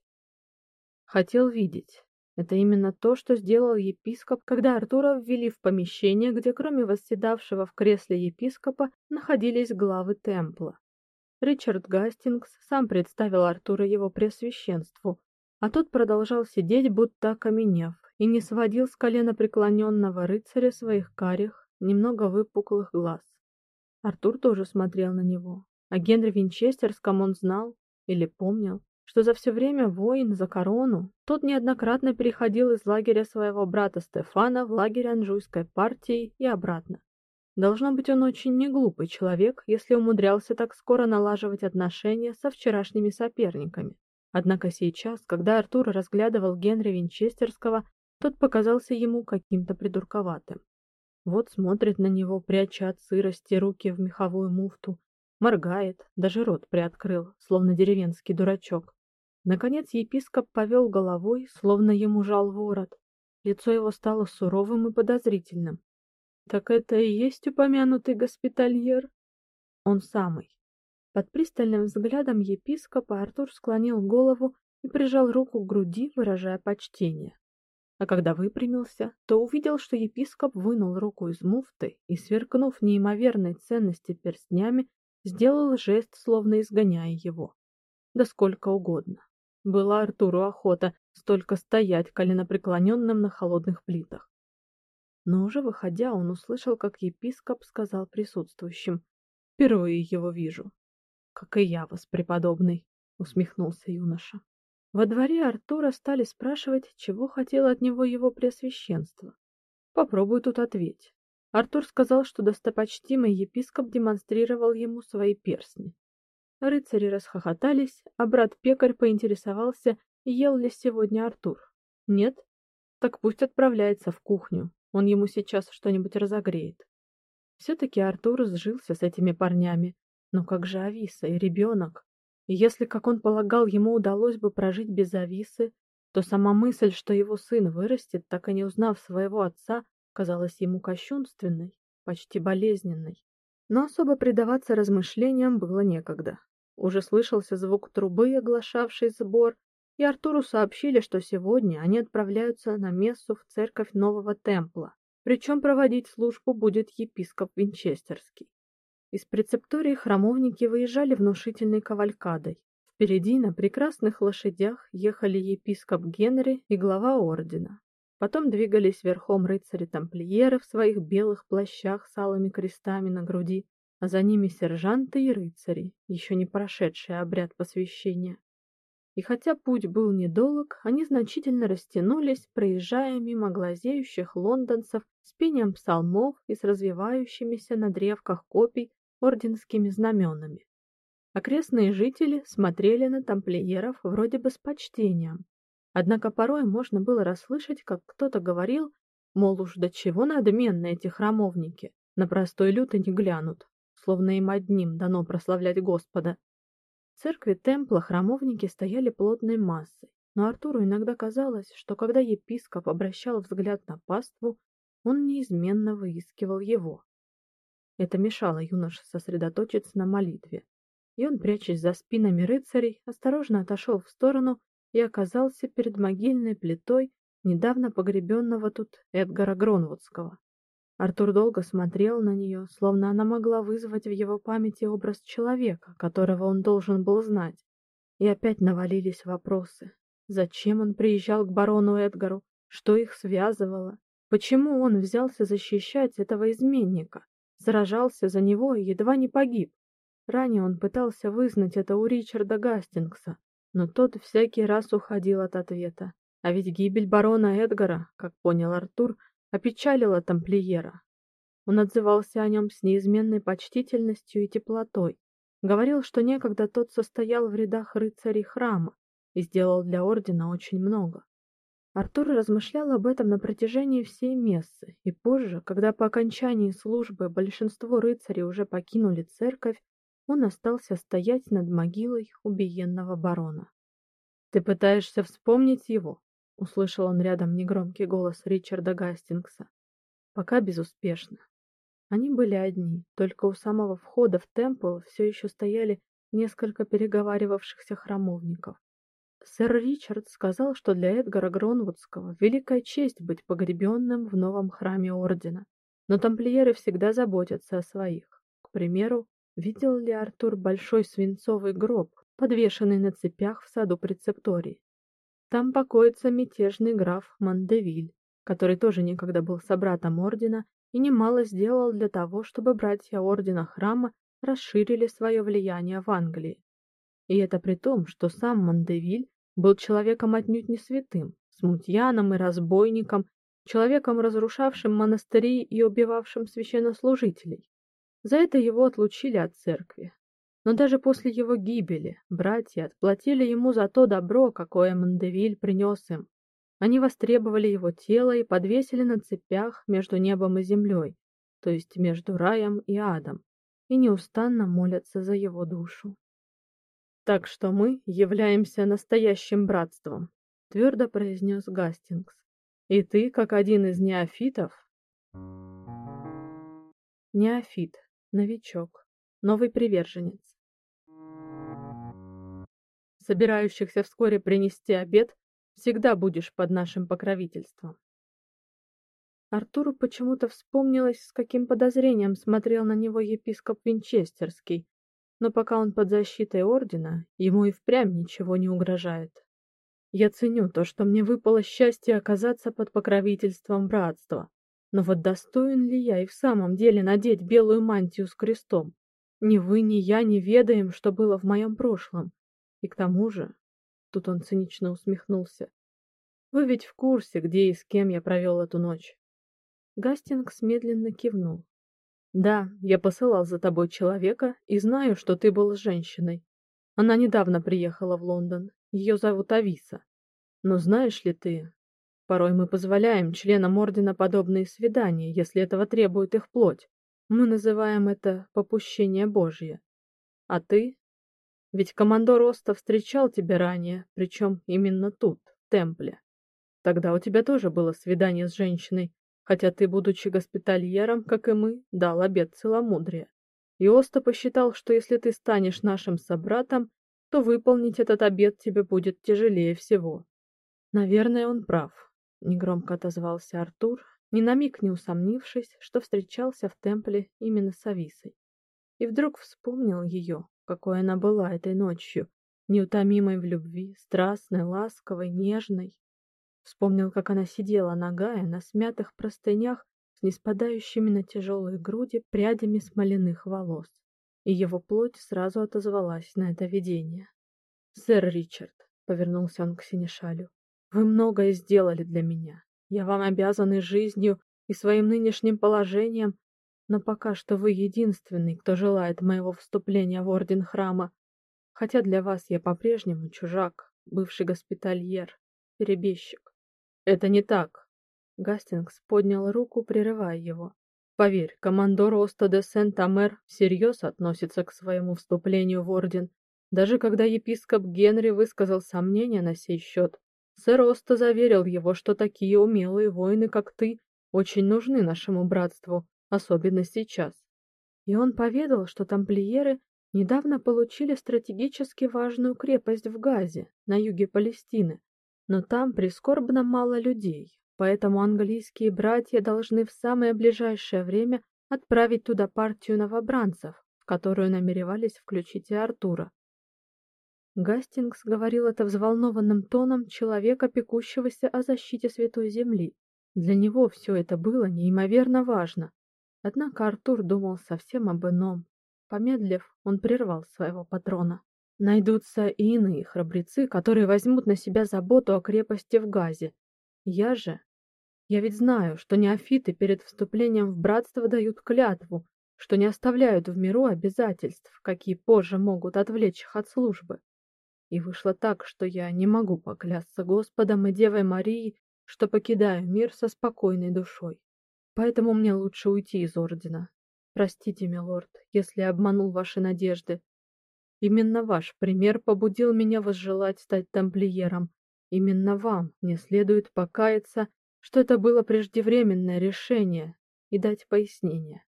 Speaker 1: Хотел видеть. Это именно то, что сделал епископ, когда Артура ввели в помещение, где кроме восседавшего в кресле епископа находились главы темпла. Ричард Гастингс сам представил Артура его преосвященству, а тот продолжал сидеть, будто окаменев, и не сводил с колена преклоненного рыцаря своих карих, немного выпуклых глаз. Артур тоже смотрел на него. а Генри Винчестерском он знал или помнил, что за все время войн за корону тот неоднократно переходил из лагеря своего брата Стефана в лагерь Анжуйской партии и обратно. Должно быть, он очень неглупый человек, если умудрялся так скоро налаживать отношения со вчерашними соперниками. Однако сейчас, когда Артур разглядывал Генри Винчестерского, тот показался ему каким-то придурковатым. Вот смотрит на него, пряча от сырости руки в меховую муфту, моргает, даже рот приоткрыл, словно деревенский дурачок. Наконец епископ повел головой, словно ему жал ворот. Лицо его стало суровым и подозрительным. Так это и есть упомянутый госпитальер? Он самый. Под пристальным взглядом епископа Артур склонил голову и прижал руку к груди, выражая почтение. А когда выпрямился, то увидел, что епископ вынул руку из муфты и, сверкнув неимоверной ценности перстнями, сделал жест, словно изгоняя его. Да сколько угодно. Была Артуру охота столько стоять коленопреклоненным на холодных плитах. Но уже выходя, он услышал, как епископ сказал присутствующим: "Впервые его вижу как и я вас, преподобный, усмехнулся юноша. Во дворе Артура стали спрашивать, чего хотел от него его преосвященство. Попробуй тут ответь. Артур сказал, что достопочтимый епископ демонстрировал ему свои перстни. Рыцари расхохотались, а брат-пекарь поинтересовался, ел ли сегодня Артур. Нет? Так пусть отправляется в кухню. Он ему сейчас что-нибудь разогреет. все таки Артур сжился с этими парнями, но как же Ависа и ребенок? Если, как он полагал, ему удалось бы прожить без Ависы, то сама мысль, что его сын вырастет, так и не узнав своего отца, казалась ему кощунственной, почти болезненной. Но особо предаваться размышлениям было некогда. Уже слышался звук трубы, оглашавшей сбор, и Артуру сообщили, что сегодня они отправляются на мессу в церковь Нового Темпла. причем проводить службу будет епископ Винчестерский. Из прецептории храмовники выезжали внушительной кавалькадой. Впереди на прекрасных лошадях ехали епископ Генри и глава ордена. Потом двигались верхом рыцари-тамплиеры в своих белых плащах с алыми крестами на груди, а за ними сержанты и рыцари, еще не прошедшие обряд посвящения. И хотя путь был недолг, они значительно растянулись, проезжая мимо глазеющих лондонцев с пением псалмов и с развивающимися на древках копий орденскими знаменами. Окрестные жители смотрели на тамплиеров вроде бы с почтением, Однако порой можно было расслышать, как кто-то говорил, мол, уж до чего надменны эти храмовники, на простой люд и не глянут, словно им одним дано прославлять Господа. В церкви Темпла храмовники стояли плотной массой, но Артуру иногда казалось, что когда епископ обращал взгляд на паству, он неизменно выискивал его. Это мешало юноше сосредоточиться на молитве, и он, прячась за спинами рыцарей, осторожно отошел в сторону и оказался перед могильной плитой недавно погребенного тут Эдгара Гронвудского. Артур долго смотрел на нее, словно она могла вызвать в его памяти образ человека, которого он должен был знать. И опять навалились вопросы. Зачем он приезжал к барону Эдгару? Что их связывало? Почему он взялся защищать этого изменника? Сражался за него и едва не погиб. Ранее он пытался вызнать это у Ричарда Гастингса, но тот всякий раз уходил от ответа. А ведь гибель барона Эдгара, как понял Артур, опечалила тамплиера. Он отзывался о нем с неизменной почтительностью и теплотой, говорил, что некогда тот состоял в рядах рыцарей храма и сделал для ордена очень много. Артур размышлял об этом на протяжении всей мессы, и позже, когда по окончании службы большинство рыцарей уже покинули церковь, он остался стоять над могилой убиенного барона. Ты пытаешься вспомнить его? Услышал он рядом негромкий голос Ричарда Гастингса. Пока безуспешно. Они были одни, только у самого входа в темпл все еще стояли несколько переговаривавшихся храмовников. Сэр Ричард сказал, что для Эдгара Гронвудского великая честь быть погребенным в новом храме ордена, но тамплиеры всегда заботятся о своих. К примеру, Видел ли Артур большой свинцовый гроб, подвешенный на цепях в саду прецептории? Там покоится мятежный граф Мандевиль, который тоже некогда был собратом ордена и немало сделал для того, чтобы братья ордена храма расширили свое влияние в Англии. И это при том, что сам Мандевиль был человеком отнюдь не святым, смутьяном и разбойником, человеком, разрушавшим монастыри и убивавшим священнослужителей. За это его отлучили от церкви. Но даже после его гибели братья отплатили ему за то добро, какое Мандевиль принес им. Они востребовали его тело и подвесили на цепях между небом и землей, то есть между раем и адом, и неустанно молятся за его душу. Так что мы являемся настоящим братством, твердо произнес Гастингс. И ты, как один из неофитов, неофит новичок, новый приверженец. Собирающихся вскоре принести обед, всегда будешь под нашим покровительством. Артуру почему-то вспомнилось, с каким подозрением смотрел на него епископ Винчестерский, но пока он под защитой ордена, ему и впрямь ничего не угрожает. Я ценю то, что мне выпало счастье оказаться под покровительством братства, но вот достоин ли я и в самом деле надеть белую мантию с крестом? Ни вы, ни я не ведаем, что было в моем прошлом. И к тому же, тут он цинично усмехнулся. Вы ведь в курсе, где и с кем я провел эту ночь. Гастингс медленно кивнул. Да, я посылал за тобой человека и знаю, что ты был с женщиной. Она недавно приехала в Лондон. Ее зовут Ависа. Но знаешь ли ты, Порой мы позволяем членам ордена подобные свидания, если этого требует их плоть. Мы называем это попущение Божье. А ты? Ведь командор Оста встречал тебя ранее, причем именно тут, в темпле. Тогда у тебя тоже было свидание с женщиной, хотя ты, будучи госпитальером, как и мы, дал обет целомудрия. И Оста посчитал, что если ты станешь нашим собратом, то выполнить этот обет тебе будет тяжелее всего. Наверное, он прав негромко отозвался Артур ни на миг не усомнившись, что встречался в темпле именно с Ависой. И вдруг вспомнил ее, какой она была этой ночью, неутомимой в любви, страстной, ласковой, нежной. Вспомнил, как она сидела нагая на смятых простынях с неспадающими на тяжелые груди прядями смоляных волос, и его плоть сразу отозвалась на это видение. «Сэр Ричард», — повернулся он к Синешалю, — «вы многое сделали для меня. Я вам обязан и жизнью, и своим нынешним положением, но пока что вы единственный, кто желает моего вступления в орден храма, хотя для вас я по-прежнему чужак, бывший госпитальер, перебежчик. Это не так. Гастингс поднял руку, прерывая его. Поверь, командор Оста де Сент-Амер всерьез относится к своему вступлению в орден, даже когда епископ Генри высказал сомнения на сей счет. Сэр Оста заверил его, что такие умелые воины, как ты, очень нужны нашему братству, особенно сейчас. И он поведал, что тамплиеры недавно получили стратегически важную крепость в Газе, на юге Палестины, но там прискорбно мало людей, поэтому английские братья должны в самое ближайшее время отправить туда партию новобранцев, в которую намеревались включить и Артура. Гастингс говорил это взволнованным тоном человека, пекущегося о защите Святой Земли. Для него все это было неимоверно важно. Однако Артур думал совсем об ином. Помедлив, он прервал своего патрона. Найдутся и иные храбрецы, которые возьмут на себя заботу о крепости в Газе. Я же... Я ведь знаю, что неофиты перед вступлением в братство дают клятву, что не оставляют в миру обязательств, какие позже могут отвлечь их от службы. И вышло так, что я не могу поклясться Господом и Девой Марией, что покидаю мир со спокойной душой. Поэтому мне лучше уйти из ордена. Простите, милорд, если обманул ваши надежды. Именно ваш пример побудил меня возжелать стать тамплиером. Именно вам мне следует покаяться, что это было преждевременное решение, и дать пояснение.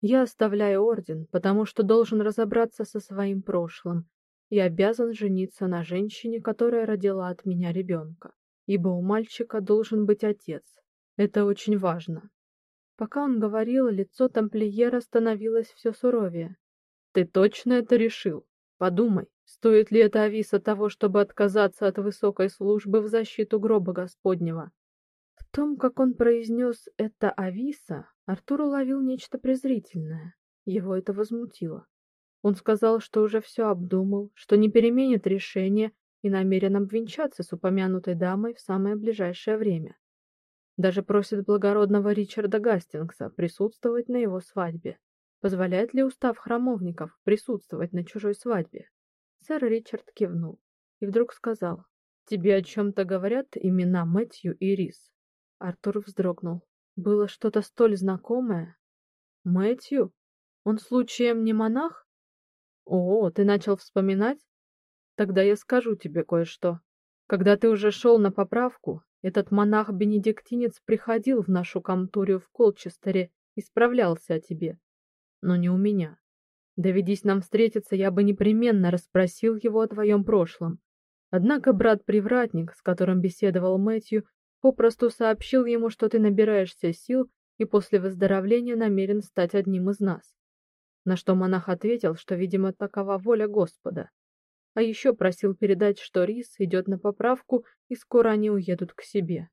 Speaker 1: Я оставляю орден, потому что должен разобраться со своим прошлым и обязан жениться на женщине, которая родила от меня ребенка, ибо у мальчика должен быть отец. Это очень важно. Пока он говорил, лицо тамплиера становилось все суровее. Ты точно это решил? Подумай, стоит ли это ависа того, чтобы отказаться от высокой службы в защиту гроба Господнего? В том, как он произнес это ависа, Артур уловил нечто презрительное. Его это возмутило. Он сказал, что уже все обдумал, что не переменит решение и намерен обвенчаться с упомянутой дамой в самое ближайшее время. Даже просит благородного Ричарда Гастингса присутствовать на его свадьбе. Позволяет ли устав храмовников присутствовать на чужой свадьбе? Сэр Ричард кивнул и вдруг сказал: "Тебе о чем то говорят имена Мэтью и Рис?" Артур вздрогнул. Было что-то столь знакомое. Мэтью? Он случаем не монах? О, ты начал вспоминать? Тогда я скажу тебе кое-что. Когда ты уже шел на поправку, этот монах-бенедиктинец приходил в нашу камтурию в Колчестере и справлялся о тебе. Но не у меня. Доведись нам встретиться, я бы непременно расспросил его о твоем прошлом. Однако брат-привратник, с которым беседовал Мэтью, попросту сообщил ему, что ты набираешься сил и после выздоровления намерен стать одним из нас. На что монах ответил, что, видимо, такова воля Господа. А еще просил передать, что Рис идет на поправку, и скоро они уедут к себе.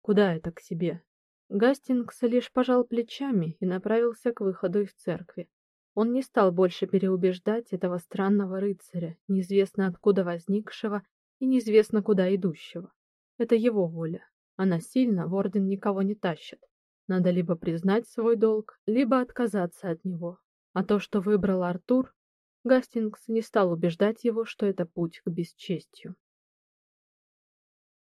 Speaker 1: Куда это к себе? Гастингс лишь пожал плечами и направился к выходу из церкви. Он не стал больше переубеждать этого странного рыцаря, неизвестно откуда возникшего и неизвестно куда идущего. Это его воля. Она сильно в орден никого не тащит. Надо либо признать свой долг, либо отказаться от него. А то, что выбрал Артур, Гастингс не стал убеждать его, что это путь к бесчестью.